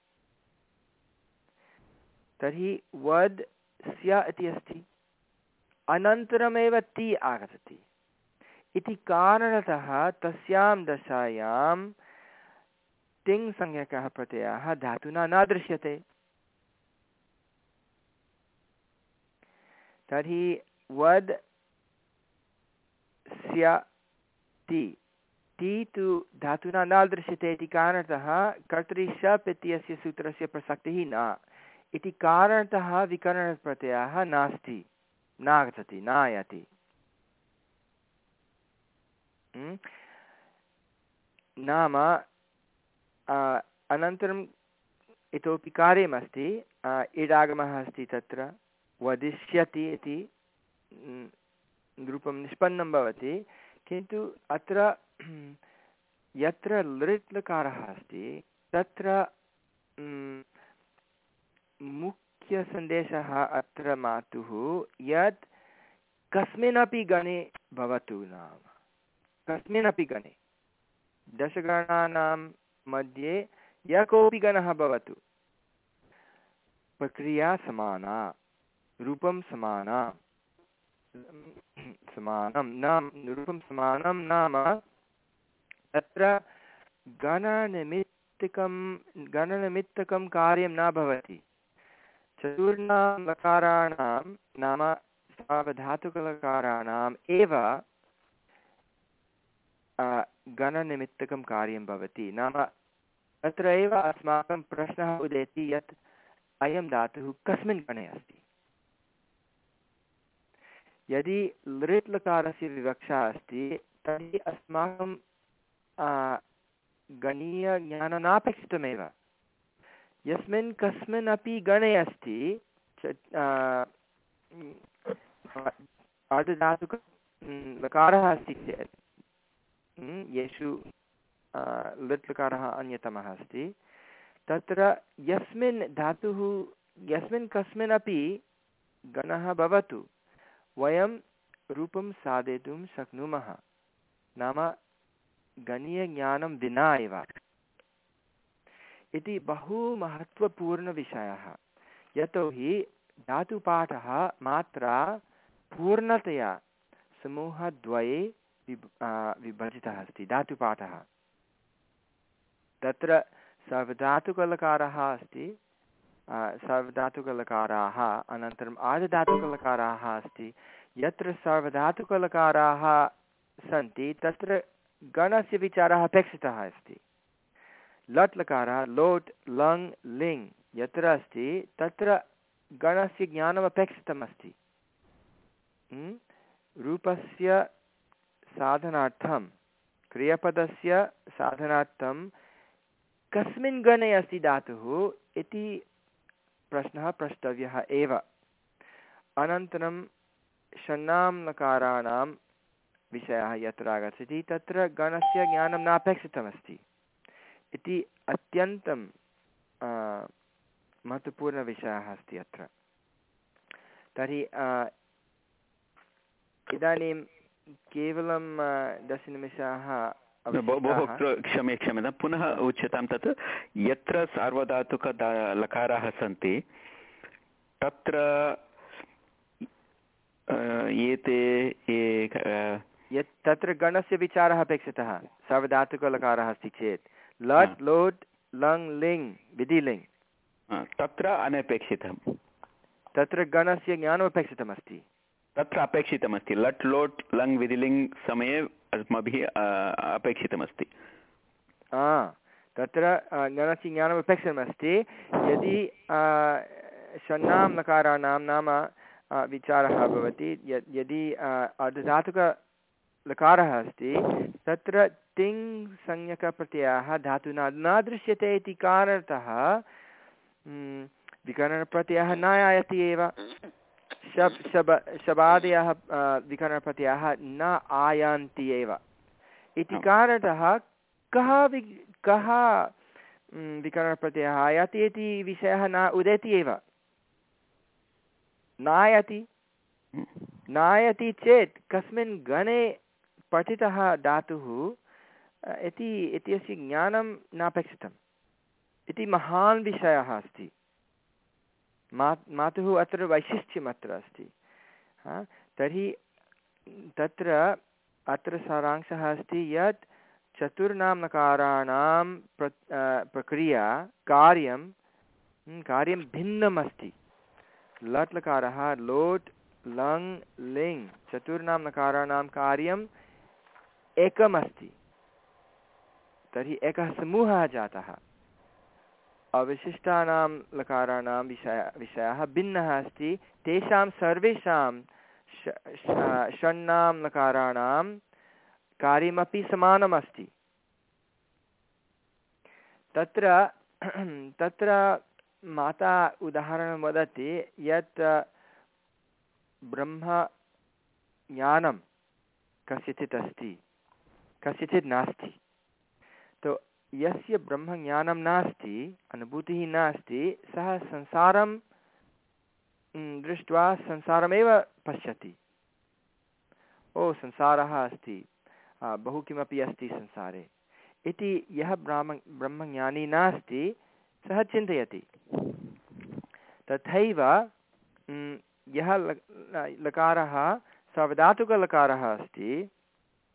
तर्हि वद् स्य इति अस्ति। अनन्तरमेव ति आगच्छति। इति कारणतः तस्यां दशायां तिङ्संज्ञकः प्रत्ययः धातुना न दृश्यते। तर्हि वद् स्य ति। ति तु धातुना न दृश्यते इति कारणतः कर्तरि शप् इत्यस्य सूत्रस्य प्रसक्तिः न। इति कारणतः विकरणप्रत्ययः नास्ति। नागच्छति न आयाति हम्म? नाम अनन्तरम् इतोपि कार्यमस्ति इडागमः अस्ति तत्र, वदिष्यति इति रूपं निष्पन्नं भवति, किन्तु अत्र यत्र लृट् लकारः अस्ति, तत्र मुख्यसन्देशः अत्र मातुः यत् कस्मिन्नपि गणे भवतु नाम। कस्मिन्नपि गणे। दशगणानां मध्ये यः कोऽपि गणः भवतु। प्रक्रिया समाना, रूपं समाना, समानं नाम, रूपं समानं नाम तत्र गणनिमित्तकं गणनिमित्तकं कार्यं न भवति। चतुर्णां लकाराणां नाम सावधातुकलकाराणाम् एव गणनिमित्तकं कार्यं भवति। नाम तत्र एव अस्माकं प्रश्नः उदेति यत् अयं धातुः कस्मिन् गणे अस्ति? यदि लृट् लकारस्य विवक्षा अस्ति, तर्हि अस्माकं गणीयज्ञानं यस्मिन् कस्मिन् अपि गणे अस्ति अर्धधातुक लकारः अस्ति चेत् येषु लिट् लकारः अन्यतमः अस्ति। तत्र यस्मिन् धातुः, यस्मिन् कस्मिन्नपि गणः भवतु। वयं रूपं साधयितुं शक्नुमः। नाम गणीयज्ञानं विना एव। इति बहु महत्त्वपूर्णविषयः। यतोहि धातुपाठः मात्रा पूर्णतया समूहद्वये विभ विभजितः अस्ति। धातुपाठः। तत्र सर्वधातुकलकारः अस्ति सर्वधातुकलकाराः अनन्तरम् आर्धधातुकलकाराः अस्ति। यत्र सर्वधातुकलकाराः सन्ति, तत्र गणस्य विचारः अपेक्षितः अस्ति। लट् लकारः लोट्, लङ्, लिङ्, यत्र अस्ति, तत्र गणस्य ज्ञानम् अपेक्षितमस्ति रूपस्य साधनार्थं, क्रियपदस्य साधनार्थं कस्मिन् गणे अस्ति धातुः इति प्रश्नः प्रष्टव्यः एव। अनन्तरं षण्णां नकाराणां विषयः यत्र आगच्छति, तत्र गणस्य ज्ञानं नापेक्षितमस्ति। इति अत्यन्तं महत्त्वपूर्णविषयः अस्ति अत्र। तर्हि इदानीं केवलं दशनिमेषाः बहु क्षमे क्षम्यतां। पुनः उच्यतां तत् यत्र सार्वधातुक लकाराः सन्ति तत्र एते यत् तत्र गणस्य विचारः अपेक्षितः सार्वधातुकलकारः अस्ति चेत्। लट् लोट् लङ् लिङ् विधिलिङ्। तत्र अनपेक्षितं तत्र गणस्य ज्ञानमपेक्षितमस्ति। तत्र अपेक्षितमस्ति। लट्, लोट्, लङ्, विधिलिङ् समये अस्माभिः अपेक्षितमस्ति। तत्र गणस्य ज्ञानम् अपेक्षितमस्ति। यदि षण्णां नकाराणां नाम विचारः भवति यदि अर्धधातुकलकारः अस्ति, तत्र तिङ् संज्ञकप्रत्ययः धातुना न दृश्यते इति कारणतः विकरणप्रत्ययः न आयाति एव। शब् शब शबादयः विकरणप्रत्ययः न आयान्ति एव। इति कारणतः कः वि कः विकरणप्रत्ययः आयाति इति विषयः न उदेति एव। नायति। नायति चेत् कस्मिन् गणे पठितः धातुः इति इत्यस्य ज्ञानं नापेक्षितम्। इति महान् विषयः अस्ति। मा, मातुः अत्र वैशिष्ट्यम् अत्र अस्ति तर्हि तत्र अत्र सारांशः अस्ति यत् चतुर्णां नकाराणां प्र प्रक्रिया कार्यं कार्यं भिन्नम् अस्ति लट् लकारः लोट् लङ्, लिङ् चतुर्णां नकाराणां कार्यम् एकमस्ति। तर्हि एकः समूहः जातः। अवशिष्टानां लकाराणां विषय, विषयः भिन्नः अस्ति। तेषां सर्वेषां षण्णां लकाराणां कार्यमपि समानमस्ति। तत्र तत्र माता उदाहरणं वदति यत् ब्रह्मज्ञानं कस्यचित् अस्ति कस्यचित् नास्ति। तो यस्य ब्रह्मज्ञानं नास्ति, अनुभूतिः नास्ति, सः संसारं दृष्ट्वा संसारमेव पश्यति। ओ, संसारः अस्ति। बहु किमपि अस्ति संसारे। इति यः ब्राह्म, ब्रह्मज्ञानी नास्ति, सः चिन्तयति। तथैव यः लकारः सावधातुकलकारः अस्ति,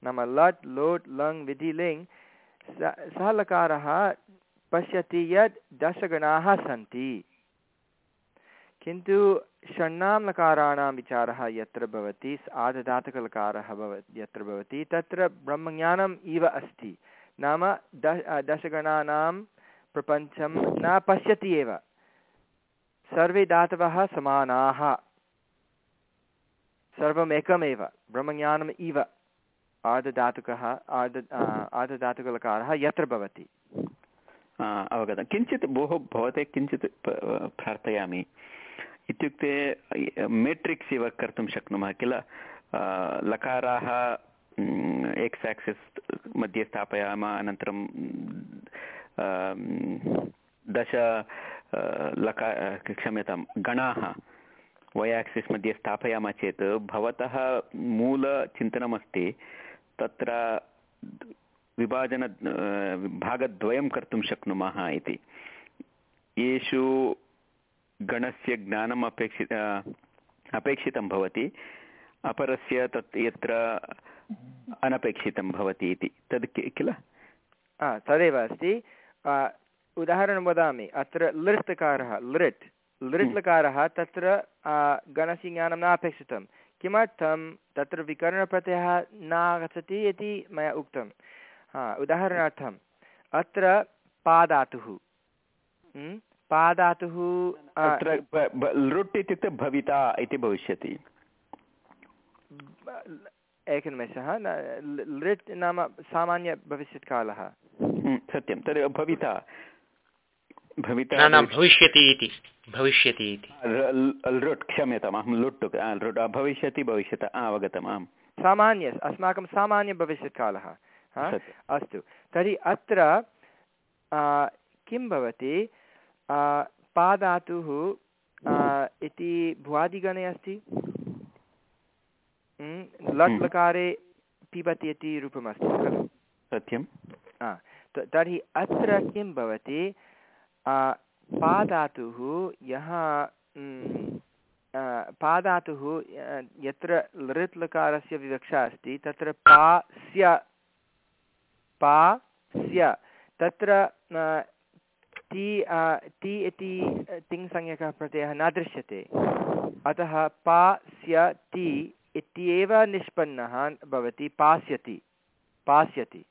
नाम लट्, लोट्, लङ्, विधि, लिङ् सः लकारः पश्यति यत् दशगणाः सन्ति। किन्तु षण्णां लकाराणां विचारः यत्र भवति आददातकलकारः भव, यत्र भवति, तत्र ब्रह्मज्ञानम् इव अस्ति। नाम द दशगणानां प्रपञ्चं न पश्यति एव। सर्वे धातवः समानाः। सर्वमेकमेव। ब्रह्मज्ञानम् इव। आर्धधातुकः आर्ध आर्धधातुकलकारः यत्र भवति? अवगतं। किञ्चित् भोः, भवते किञ्चित् प्रार्थयामि। इत्युक्ते, मेट्रिक्स् इव कर्तुं शक्नुमः किल? लकाराः एक्स् आक्सिस् मध्ये स्थापयामः, अनन्तरं दश लका, क्षम्यतां, गणाः वै आक्सिस् मध्ये स्थापयामः चेत् भवतः मूलचिन्तनमस्ति। तत्र विभाजन भागद्वयं कर्तुं शक्नुमः इति। येषु गणस्य ज्ञानम् अपेक्षि अपेक्षितं भवति, अपरस्य तत् यत्र अनपेक्षितं भवति इति। तद् किल? तदेव अस्ति। उदाहरणं वदामि। अत्र लृट्लकारः लृट्। लृट्लकारः हम्म। तत्र गणस्य ज्ञानं न अपेक्षितं किमर्थं तत्र विकरणप्रत्ययः न आगच्छति इति मया उक्तं। हा उदाहरणार्थम् अत्र पादातुः। पादातुः लृट् इत्युक्ते भविता इति भविष्यति। एकनिमेषः लृट् नाम सामान्यभविष्यत्कालः हम्म, सत्यं तद् भविता। भविता भविष्यति इति। भविष्यति इति। लृट् क्षम्यताम् अहं लुट् लृट् भविष्यति भविष्यति अवगतम् आम्। सामान्य अस्माकं सामान्यभविष्यत्कालः अस्तु। तर्हि अत्र किं भवति? पादातुः इति भुवादिगणे अस्ति? लट् हम्म। लकारे पिबति इति रूपमस्ति खलु? सत्यं तर्हि अत्र किं भवति? पादातुः यः पादातुः यत्र लृत् लकारस्य विवक्षा अस्ति, तत्र पास्य पास्य तत्र ति ति इति तिङ्संज्ञकः प्रत्ययः न दृश्यते। अतः पास्यति इत्येव निष्पन्नः भवति, पास्यति पास्यति।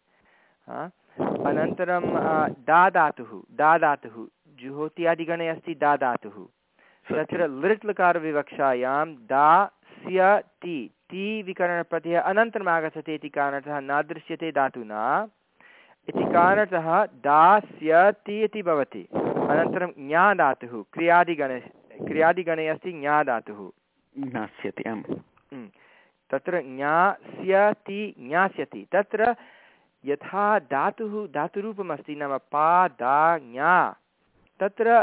अनन्तरं दादातुः दादातुः। जुहोत्यादिगणे अस्ति दादातुः तत्र लृट् लकारविवक्षायां दा स्य ति ति विकरणप्रत्ययः अनन्तरम् आगच्छति इति कारणतः न दृश्यते धातुना। इति कारणतः दास्यति इति भवति। अनन्तरं ज्ञा धातुः क्रियादिगणे क्रियादिगणे अस्ति ज्ञा धातुः। ज्ञास्यति आम्। तत्र ज्ञास्यति ज्ञास्यति। तत्र यथा धातुः धातुरूपमस्ति नाम पा दा ज्ञा। तत्र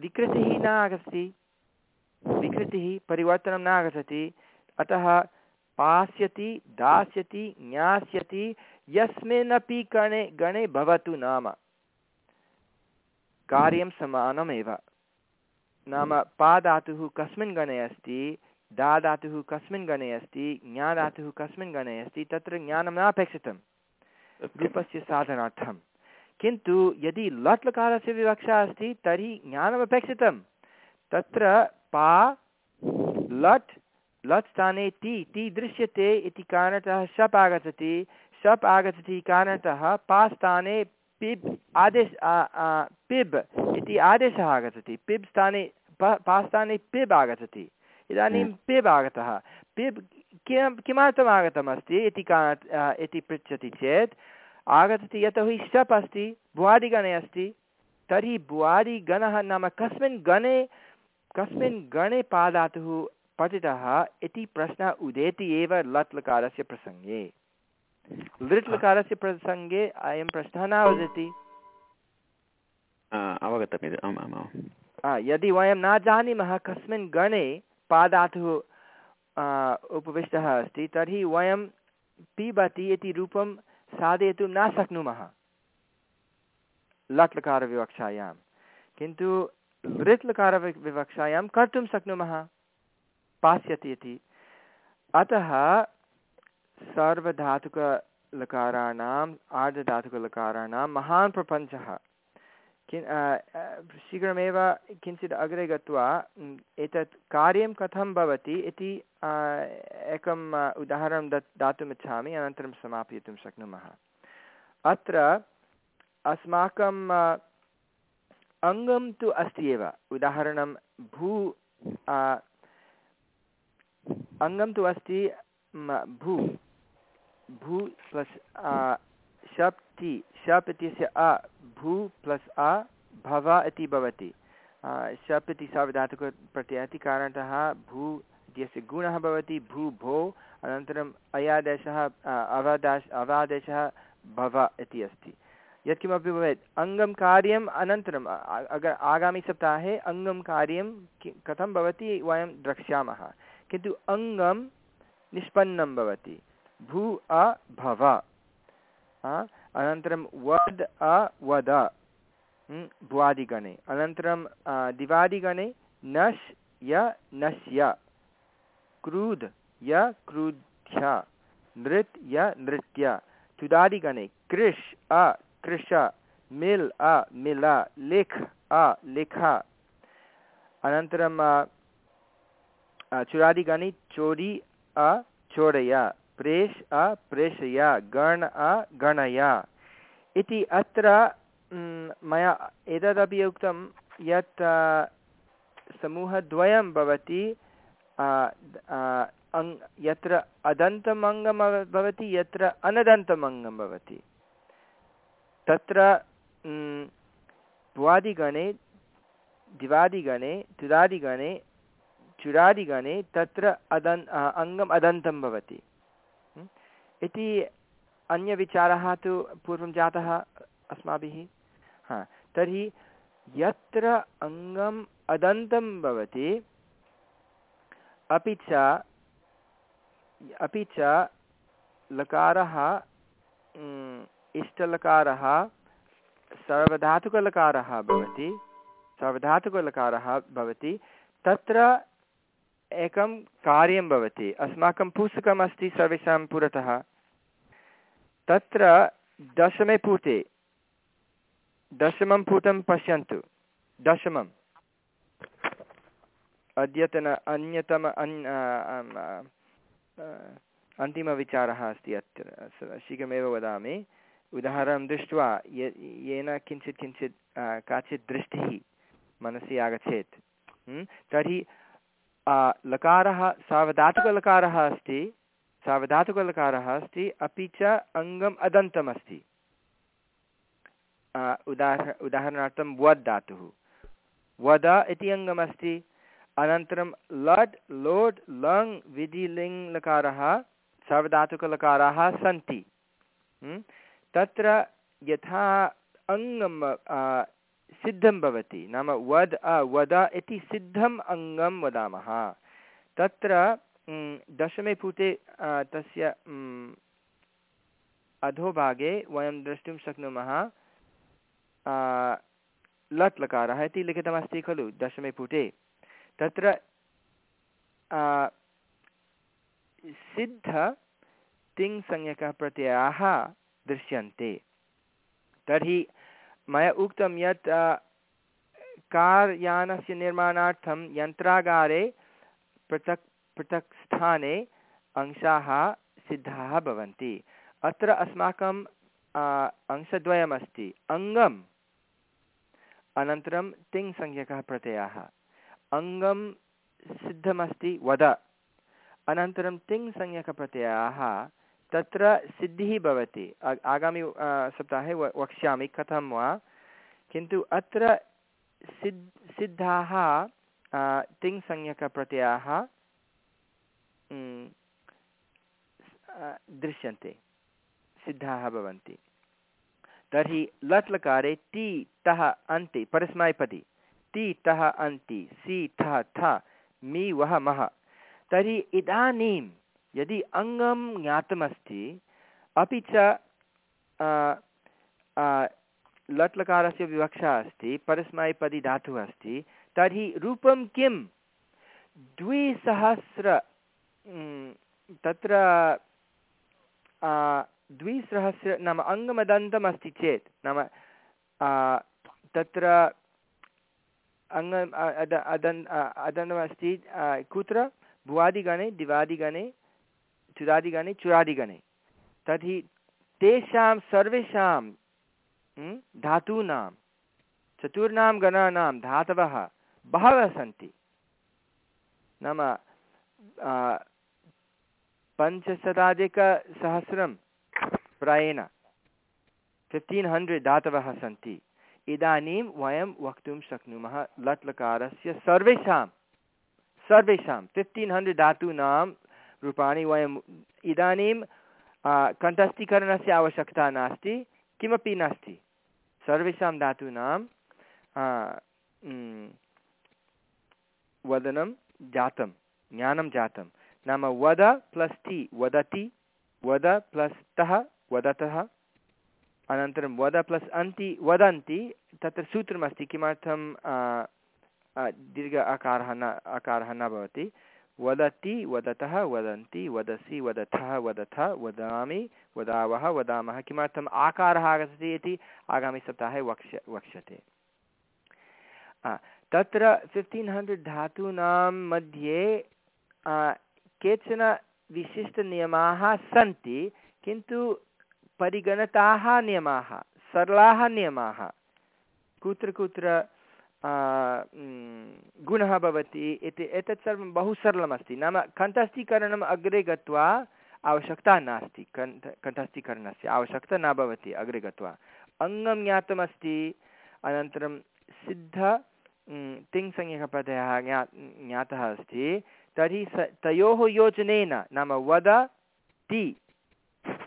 विकृतिः न आगच्छति विकृतिः परिवर्तनं न आगच्छति अतः पास्यति दास्यति ज्ञास्यति यस्मिन्नपि गणे गणे भवतु नाम। कार्यं समानमेव। नाम पादातुः कस्मिन् गणे अस्ति दादातुः कस्मिन् गणे अस्ति ज्ञादातुः कस्मिन् गणे अस्ति तत्र ज्ञानं न अपेक्षितं रूपस्य साधनार्थं किन्तु यदि लट् लकारस्य विवक्षा अस्ति तर्हि ज्ञानमपेक्षितं तत्र पा लट् लट् स्थाने ति ति दृश्यते इति कारणतः शप् आगच्छति। शप् आगच्छति कारणतः पा स्थाने पिब् आदेश पिब् इति आदेशः आगच्छति। पिब् स्थाने पा स्थाने पिब् आगच्छति। इदानीं हम्म। पिब् आगतः। पिब् किं किमर्थम् आगतमस्ति इति कारणत् इति पृच्छति चेत् आगच्छति यतोहि शप् अस्ति भुवादिगणे अस्ति। तर्हि भुवादिगणः नाम कस्मिन् गणे कस्मिन् गणे पादातुः पठितः इति प्रश्नः उदेति एव लट् लकारस्य प्रसङ्गे। लृट् लकारस्य प्रसङ्गे अयं प्रश्नः न वदति अवगतम् यदि वयं न जानीमः कस्मिन् गणे पादातुः उपविष्टः अस्ति तर्हि वयं पिबति इति रूपं साधयितुं न शक्नुमः। लट्लकारविवक्षायां। किन्तु वृत्लकारविवक्षायां कर्तुं शक्नुमः। पास्यति इति। अतः सर्वधातुकलकाराणाम् आर्धधातुकलकाराणां महान् प्रपञ्चः। किं शीघ्रमेव किञ्चित् अग्रे गत्वा एतत् कार्यं कथं भवति इति एकम् उदाहरणं दत्, दातुमिच्छामि, अनन्तरं समापयितुं शक्नुमः। अत्र अस्माकं अङ्गं तु अस्ति एव। उदाहरणं भू अङ्गं तु अस्ति भू। भू प्लस् शप् ति शप् इत्यस्य अ भू प्लस् अ भव इति भवति। शप् इति सार्वधातुकप्रत्ययः इति कारणतः भू इत्यस्य गुणः भवति, भू भो अनन्तरम् अयादेशः अवादाश, अवादेशः भव इति अस्ति। यत्किमपि भवेत्, अङ्गं कार्यम् अनन्तरम् अग, आगामिसप्ताहे अङ्गं कार्यं कथं भवति, वयं द्रक्ष्यामः। किन्तु अङ्गं निष्पन्नं भवति। भू अ भव। अनन्तरं वद्, अ, वद। भुवादिगणे। अनन्तरं दिवादिगणे, नश्, य, नश्य। क्रूद्, य, क्रुध्य। नृत्, य, नृत्य। तुदादिगणे, कृष्, अ, कृश। मिल्, अ, मिल। लिख्, अ, लिख। अनन्तरं चुरादिगणि, चोरि, अ, चोरय। प्रेष् अ, प्रेषय, गण अ, गणय। इति अत्र मया एतदपि उक्तं यत् समूहद्वयं भवति। यत्र अदन्तम् अङ्गं भवति, यत्र अनदन्तम् अङ्गं भवति। तत्र दिवादिगणे तुदादिगणे चुरादिगणे, तत्र अदन् अङ्गम् अदन्तं भवति। इति अन्यविचारः तु पूर्वं जातः अस्माभिः। हा, तर्हि यत्र अङ्गम् अदन्तं भवति, अपि च अपि च लकारः इष्टलकारः, सर्वधातुकलकारः भवति सर्वधातुकलकारः भवति, तत्र एकं कार्यं भवति। अस्माकं पुस्तकम् अस्ति सर्वेषां पुरतः। तत्र दशमे पुटे दशमं पुटं पश्यन्तु। दशमम्। अद्यतन अन्यतम अन् अन्तिमविचारः अस्ति अत्र शीघ्रमेव वदामि। उदाहरणं दृष्ट्वा, ये, येन किञ्चित् किञ्चित् काचित् दृष्टिः मनसि आगच्छेत्। तर्हि लकारः सावधातुकलकारः अस्ति। सावधातुकलकारः अस्ति, अपि च अङ्गम् अदन्तमस्ति। उदाहर उदाहरणार्थं वद् धातुः। वद इति अङ्गमस्ति, अनन्तरं लट् लोट् लङ् विधिलिङ् लकारः सावधातुकलकाराः सन्ति तत्र यथा अङ्गं सिद्धं भवति, नाम वद् अ वद इति सिद्धम् अङ्गं वदामः। तत्र दशमे पुटे तस्य अधोभागे वयं द्रष्टुं शक्नुमः लट् लकारः इति लिखितमस्ति खलु दशमे पुटे तत्र सिद्ध तिङ्संज्ञकः प्रत्ययाः दृश्यन्ते। तर्हि मया उक्तं यत् कार् यानस्य निर्माणार्थं यन्त्रागारे पृथक् पृथक् स्थाने अंशाः सिद्धाः भवन्ति। अत्र अस्माकं अंशद्वयमस्ति। अङ्गम्, अनन्तरं तिङ्संज्ञकः प्रत्ययः। अङ्गं सिद्धमस्ति वद। अनन्तरं तिङ्संज्ञकप्रत्ययाः तत्र सिद्धिः भवति। आगामि सप्ताहे वक्ष्यामि कथं वा। किन्तु अत्र सिद्, सिद्धाः तिङ्संज्ञकप्रत्ययाः दृश्यन्ते, सिद्धाः भवन्ति। तर्हि लट् लकारे ति तः अन्ति, परस्मैपदि। ति तः अन्ति, सि ठः थ, मि वः मः तर्हि इदानीं यदि अङ्गं ज्ञातमस्ति, अपि च लट्लकारस्य विवक्षा अस्ति, परस्मैपदी धातुः अस्ति, तर्हि रूपं किं? द्विसहस्र तत्र द्विसहस्र, नाम अङ्गमदन्तमस्ति चेत्, नाम तत्र अङ्ग अदन् अदन्तमस्ति कुत्र? भुवादिगणे, दिवादिगणे, चुरादिगणे चुरादिगणे। तर्हि तेषां सर्वेषां धातूनां, चतुर्णां गणानां धातवः बहवः सन्ति। नाम पञ्चशताधिकसहस्रं प्रायेण फिफ्टीन् हण्ड्रेड् धातवः सन्ति। इदानीं वयं वक्तुं शक्नुमः लट् लकारस्य सर्वेषां सर्वेषां फिफ्टीन् हण्ड्रेड् धातूनां रूपाणि वयम् इदानीं कण्ठस्थीकरणस्य आवश्यकता नास्ति, किमपि नास्ति। सर्वेषां धातूनां वदनं जातं, ज्ञानं जातं। नाम वद प्लस् टि वदति, वद प्लस् तः, वदतः। अनन्तरं वद प्लस् अन्ति, वदन्ति, तत्र सूत्रमस्ति, किमर्थं दीर्घ अकारः न अकारः न भवति। वदति, वदतः, वदन्ति, वदसि, वदथः, वदथ, वदामि, वदावः, वदामः। किमर्थम्? आकारः आगच्छति इति आगामिसप्ताहे वक्ष्य, वक्ष्यते। तत्र फिफ्टीन् हण्ड्रेड् धातूनां मध्ये केचन विशिष्टनियमाः सन्ति, किन्तु परिगणिताः नियमाः, सरलाः नियमाः। कुत्र कुत्र गुणः भवति इति एतत् सर्वं बहु सरलमस्ति। नाम कण्ठस्थीकरणम् अग्रे गत्वा आवश्यकता नास्ति। कण्ठ, कण्ठस्थीकरणस्य आवश्यकता न भवति अग्रे गत्वा। अङ्गं ज्ञातमस्ति, अनन्तरं सिद्ध तिङ्संज्ञकप्रत्ययः ज्ञा, ज्ञातः अस्ति। तर्हि स, तयोः योजनेन नाम वद, ति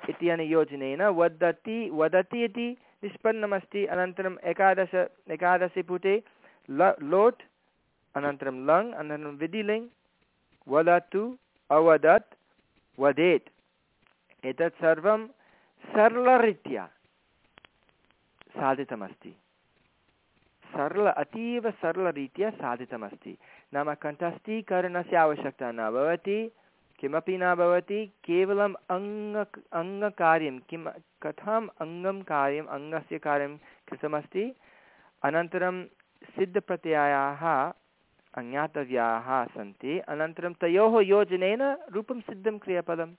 इत्यनेन योजनेन वदति वदति इति निष्पन्नमस्ति, अनन्तरम् एकादश एकादशपुटे ल, लोट्, अनन्तरं लङ्, अनन्तरं विधिलिङ्, वदतु, अवदत्, वदेत्। एतत् सर्वं सरलरीत्या साधितमस्ति। सरल, अतीव सरलरीत्या साधितमस्ति। नाम कण्ठस्थीकरणस्य आवश्यकता न भवति, किमपि न भवति, केवलम् अङ्ग, अङ्गकार्यं, किं, कथम् अङ्गं कार्यम्, अङ्गस्य कार्यं कृतमस्ति। अनन्तरं सिद्धप्रत्ययाः अज्ञातव्याः सन्ति। अनन्तरं तयोः योजनेन रूपं सिद्धं क्रियापदं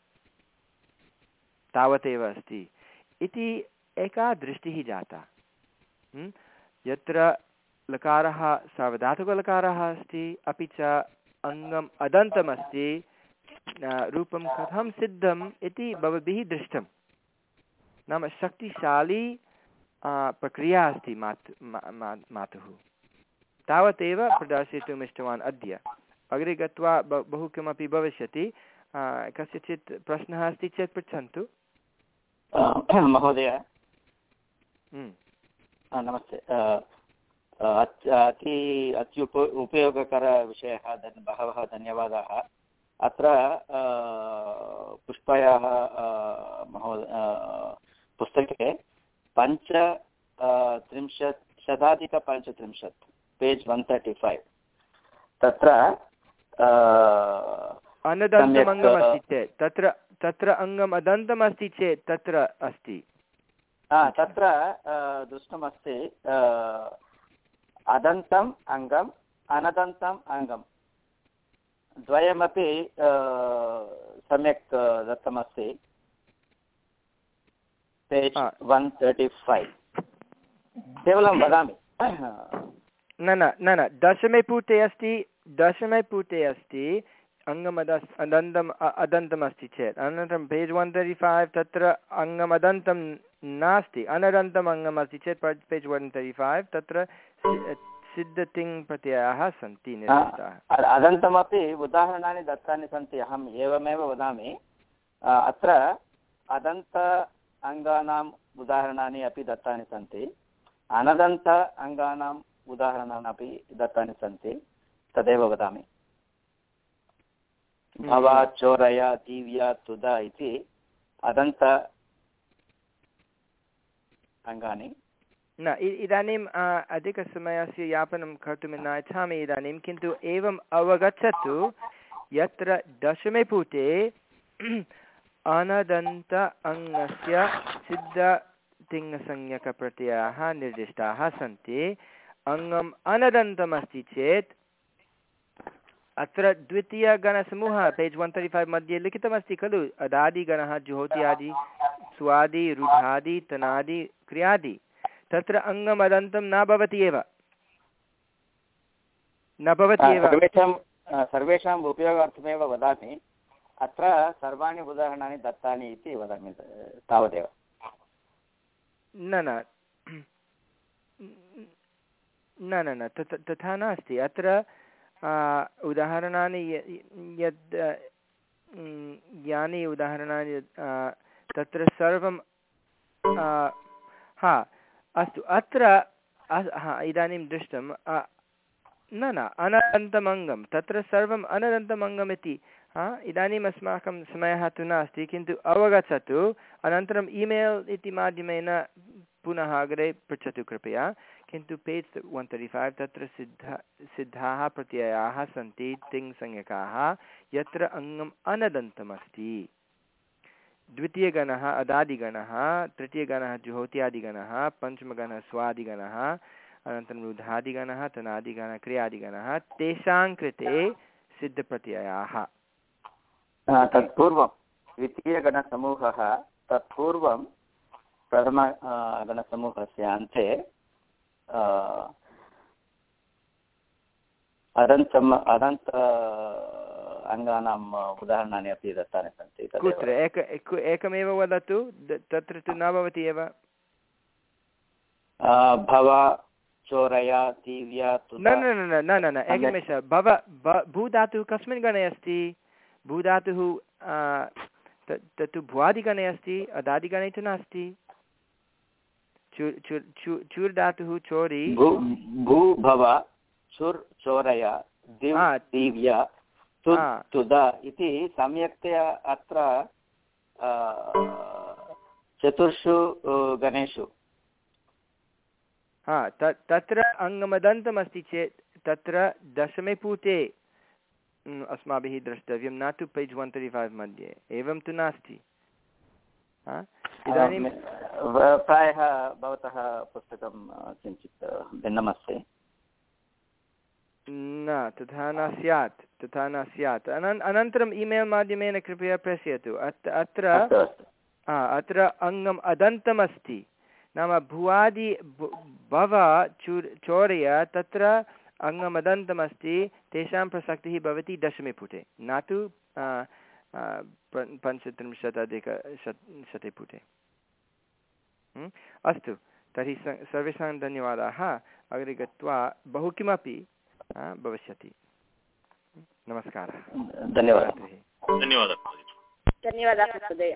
तावदेव अस्ति। इति एका दृष्टिः जाता। यत्र लकारः सावधातुकलकारः अस्ति अपि च अङ्गम् अदन्तमस्ति रूपं कथं सिद्धम् इति भवद्भिः दृष्टं। नाम शक्तिशाली प्रक्रिया अस्ति मातु मातुः। तावदेव प्रदर्शयितुम् इष्टवान् अद्य। अग्रे गत्वा बहु किमपि भविष्यति कस्यचित् प्रश्नः अस्ति चेत् पृच्छन्तु। महोदय। हम्म। नमस्ते। अति अत्युप उपयोगकरविषयः बहवः धन्यवादाः। अत्र पुष्पयाः महोदय पुस्तके पञ्च त्रिंशत् शताधिकपञ्चत्रिंशत् पेज् वन् तर्टि फैव् तत्र अनदन्तमङ्गमस्ति चेत् तत्र तत्र अङ्गम् अदन्तमस्ति चेत् तत्र अस्ति। तत्र दृष्टमस्ति अदन्तम् अङ्गम् अनदन्तम् अङ्गम्। द्वयमपि सम्यक् दत्तमस्ति। Page one thirty five. केवलं वदामि। न न न न दशमे पुटे अस्ति दशमे पुटे अस्ति अङ्गमद अदन्तम् अदन्तम् अस्ति चेत्। अनन्तरं पेज् वन् तर्टि फैव् तत्र अङ्गमदन्तं नास्ति अनदन्तम् अङ्गम् अस्ति चेत् पेज् वन् तर्टि फैव् तत्र सिद्धतिङ् प्रत्ययाः सन्ति निर्दिष्टाः अदन्तमपि उदाहरणानि दत्तानि सन्ति अहम् एवमेव वदामि अत्र अदन्त अङ्गानाम् उदाहरणानि अपि दत्तानि सन्ति अनदन्त अङ्गानाम् उदाहरणानि अपि दत्तानि सन्ति तदेव वदामि भवा चोरय दीव्या तुद इति अदन्त अङ्गानि न इदानीम् अधिकसमयस्य यापनं कर्तुं न इच्छामि इदानीं, किन्तु एवम् अवगच्छतु यत्र दशमे पुटे अनदन्त अङ्गस्य सिद्धतिङ्गसंज्ञकप्रत्ययाः निर्दिष्टाः सन्ति। अङ्गम् अनदन्तमस्ति चेत् अत्र द्वितीयगणसमूहः, पेज् वन् तर्टि फैव् मध्ये लिखितमस्ति खलु। अदादिगणः ज्योत्यादि स्वादि रुढादि तनादि, क्रियादि। तत्र अङ्गमदन्तं न भवति एव। न भवति एव। सर्वेषां सर्वेषाम् उपयोगार्थमेव वदामि। अत्र सर्वाणि उदाहरणानि दत्तानि इति वदामि तावदेव। न न। न न न तथा नास्ति। अत्र उदाहरणानि यद् यानि उदाहरणानि तत्र सर्वं हा अस्तु, अत्र हा, इदानीं दृष्टं न न, अनन्तमङ्गं, तत्र सर्वम् अनन्तमङ्गम् इति, हा, इदानीम् अस्माकं समयः तु नास्ति, किन्तु अवगच्छतु, अनन्तरम् ईमेल् इति माध्यमेन पुनः अग्रे पृच्छतु कृपया, किन्तु पेज् वन् तर्टि फैव् तत्र सिद्ध, सिद्धाः प्रत्ययाः सन्ति, तिङ्संज्ञकाः, यत्र अङ्गम् अनदन्तमस्ति। द्वितीयगणः, अदादिगणः, तृतीयगणः जुहोत्यादिगणः पञ्चमगणः, स्वादिगणः, अनन्तरं रुधादिगणः तनादिगणः, क्रियादिगणः, तेषां कृते सिद्धप्रत्ययाः। तत्पूर्वं द्वितीयगणसमूहः तत्पूर्वं प्रथम गणसमूहस्य अन्ते अदन्तम् अदन्त अङ्गानाम् उदाहरणानि अपि दत्तानि सन्ति कुत्र एक एकमेव वदतु तत्र तु न भवति एव भव चोरया तीव्या न न न न न न एकनिमेष भव भूधातुः कस्मिन् गणे अस्ति भूधातुः तत्तु भुवादिगणे अस्ति अदादिगणे तु नास्ति चुर् धातुः चोरि भू भव चुर् चोरय दिव्य तुद इति सम्यक्तया अत्र चतुर्षु गणेषु। हा तत्र अङ्गमदन्तमस्ति चेत् तत्र दशमे पूते अस्माभिः द्रष्टव्यं न तु पेज् वन् तर्टि फैव् मध्ये एवं तु नास्ति। इदानीं प्रायः भवतः पुस्तकं किञ्चित् भिन्नमस्ति। न तथा न स्यात्। तथा न स्यात्। अनन् अनन्तरम् ईमेल् माध्यमेन कृपया प्रेषयतु। अत्र अत्र अङ्गम् अदन्तमस्ति। नाम भुवादि भव चूर् चोरय तत्र अङ्गमदन्तमस्ति तेषां प्रसक्तिः भवति दशमे पुटे। न तु पञ्चत्रिंशत् अधिकशत् शते पुटे। अस्तु। तर्हि सर्वेषां धन्यवादाः। अग्रे गत्वा बहु किमपि भविष्यति। नमस्कारः। धन्यवादः। धन्यवादः धन्यवादः महोदय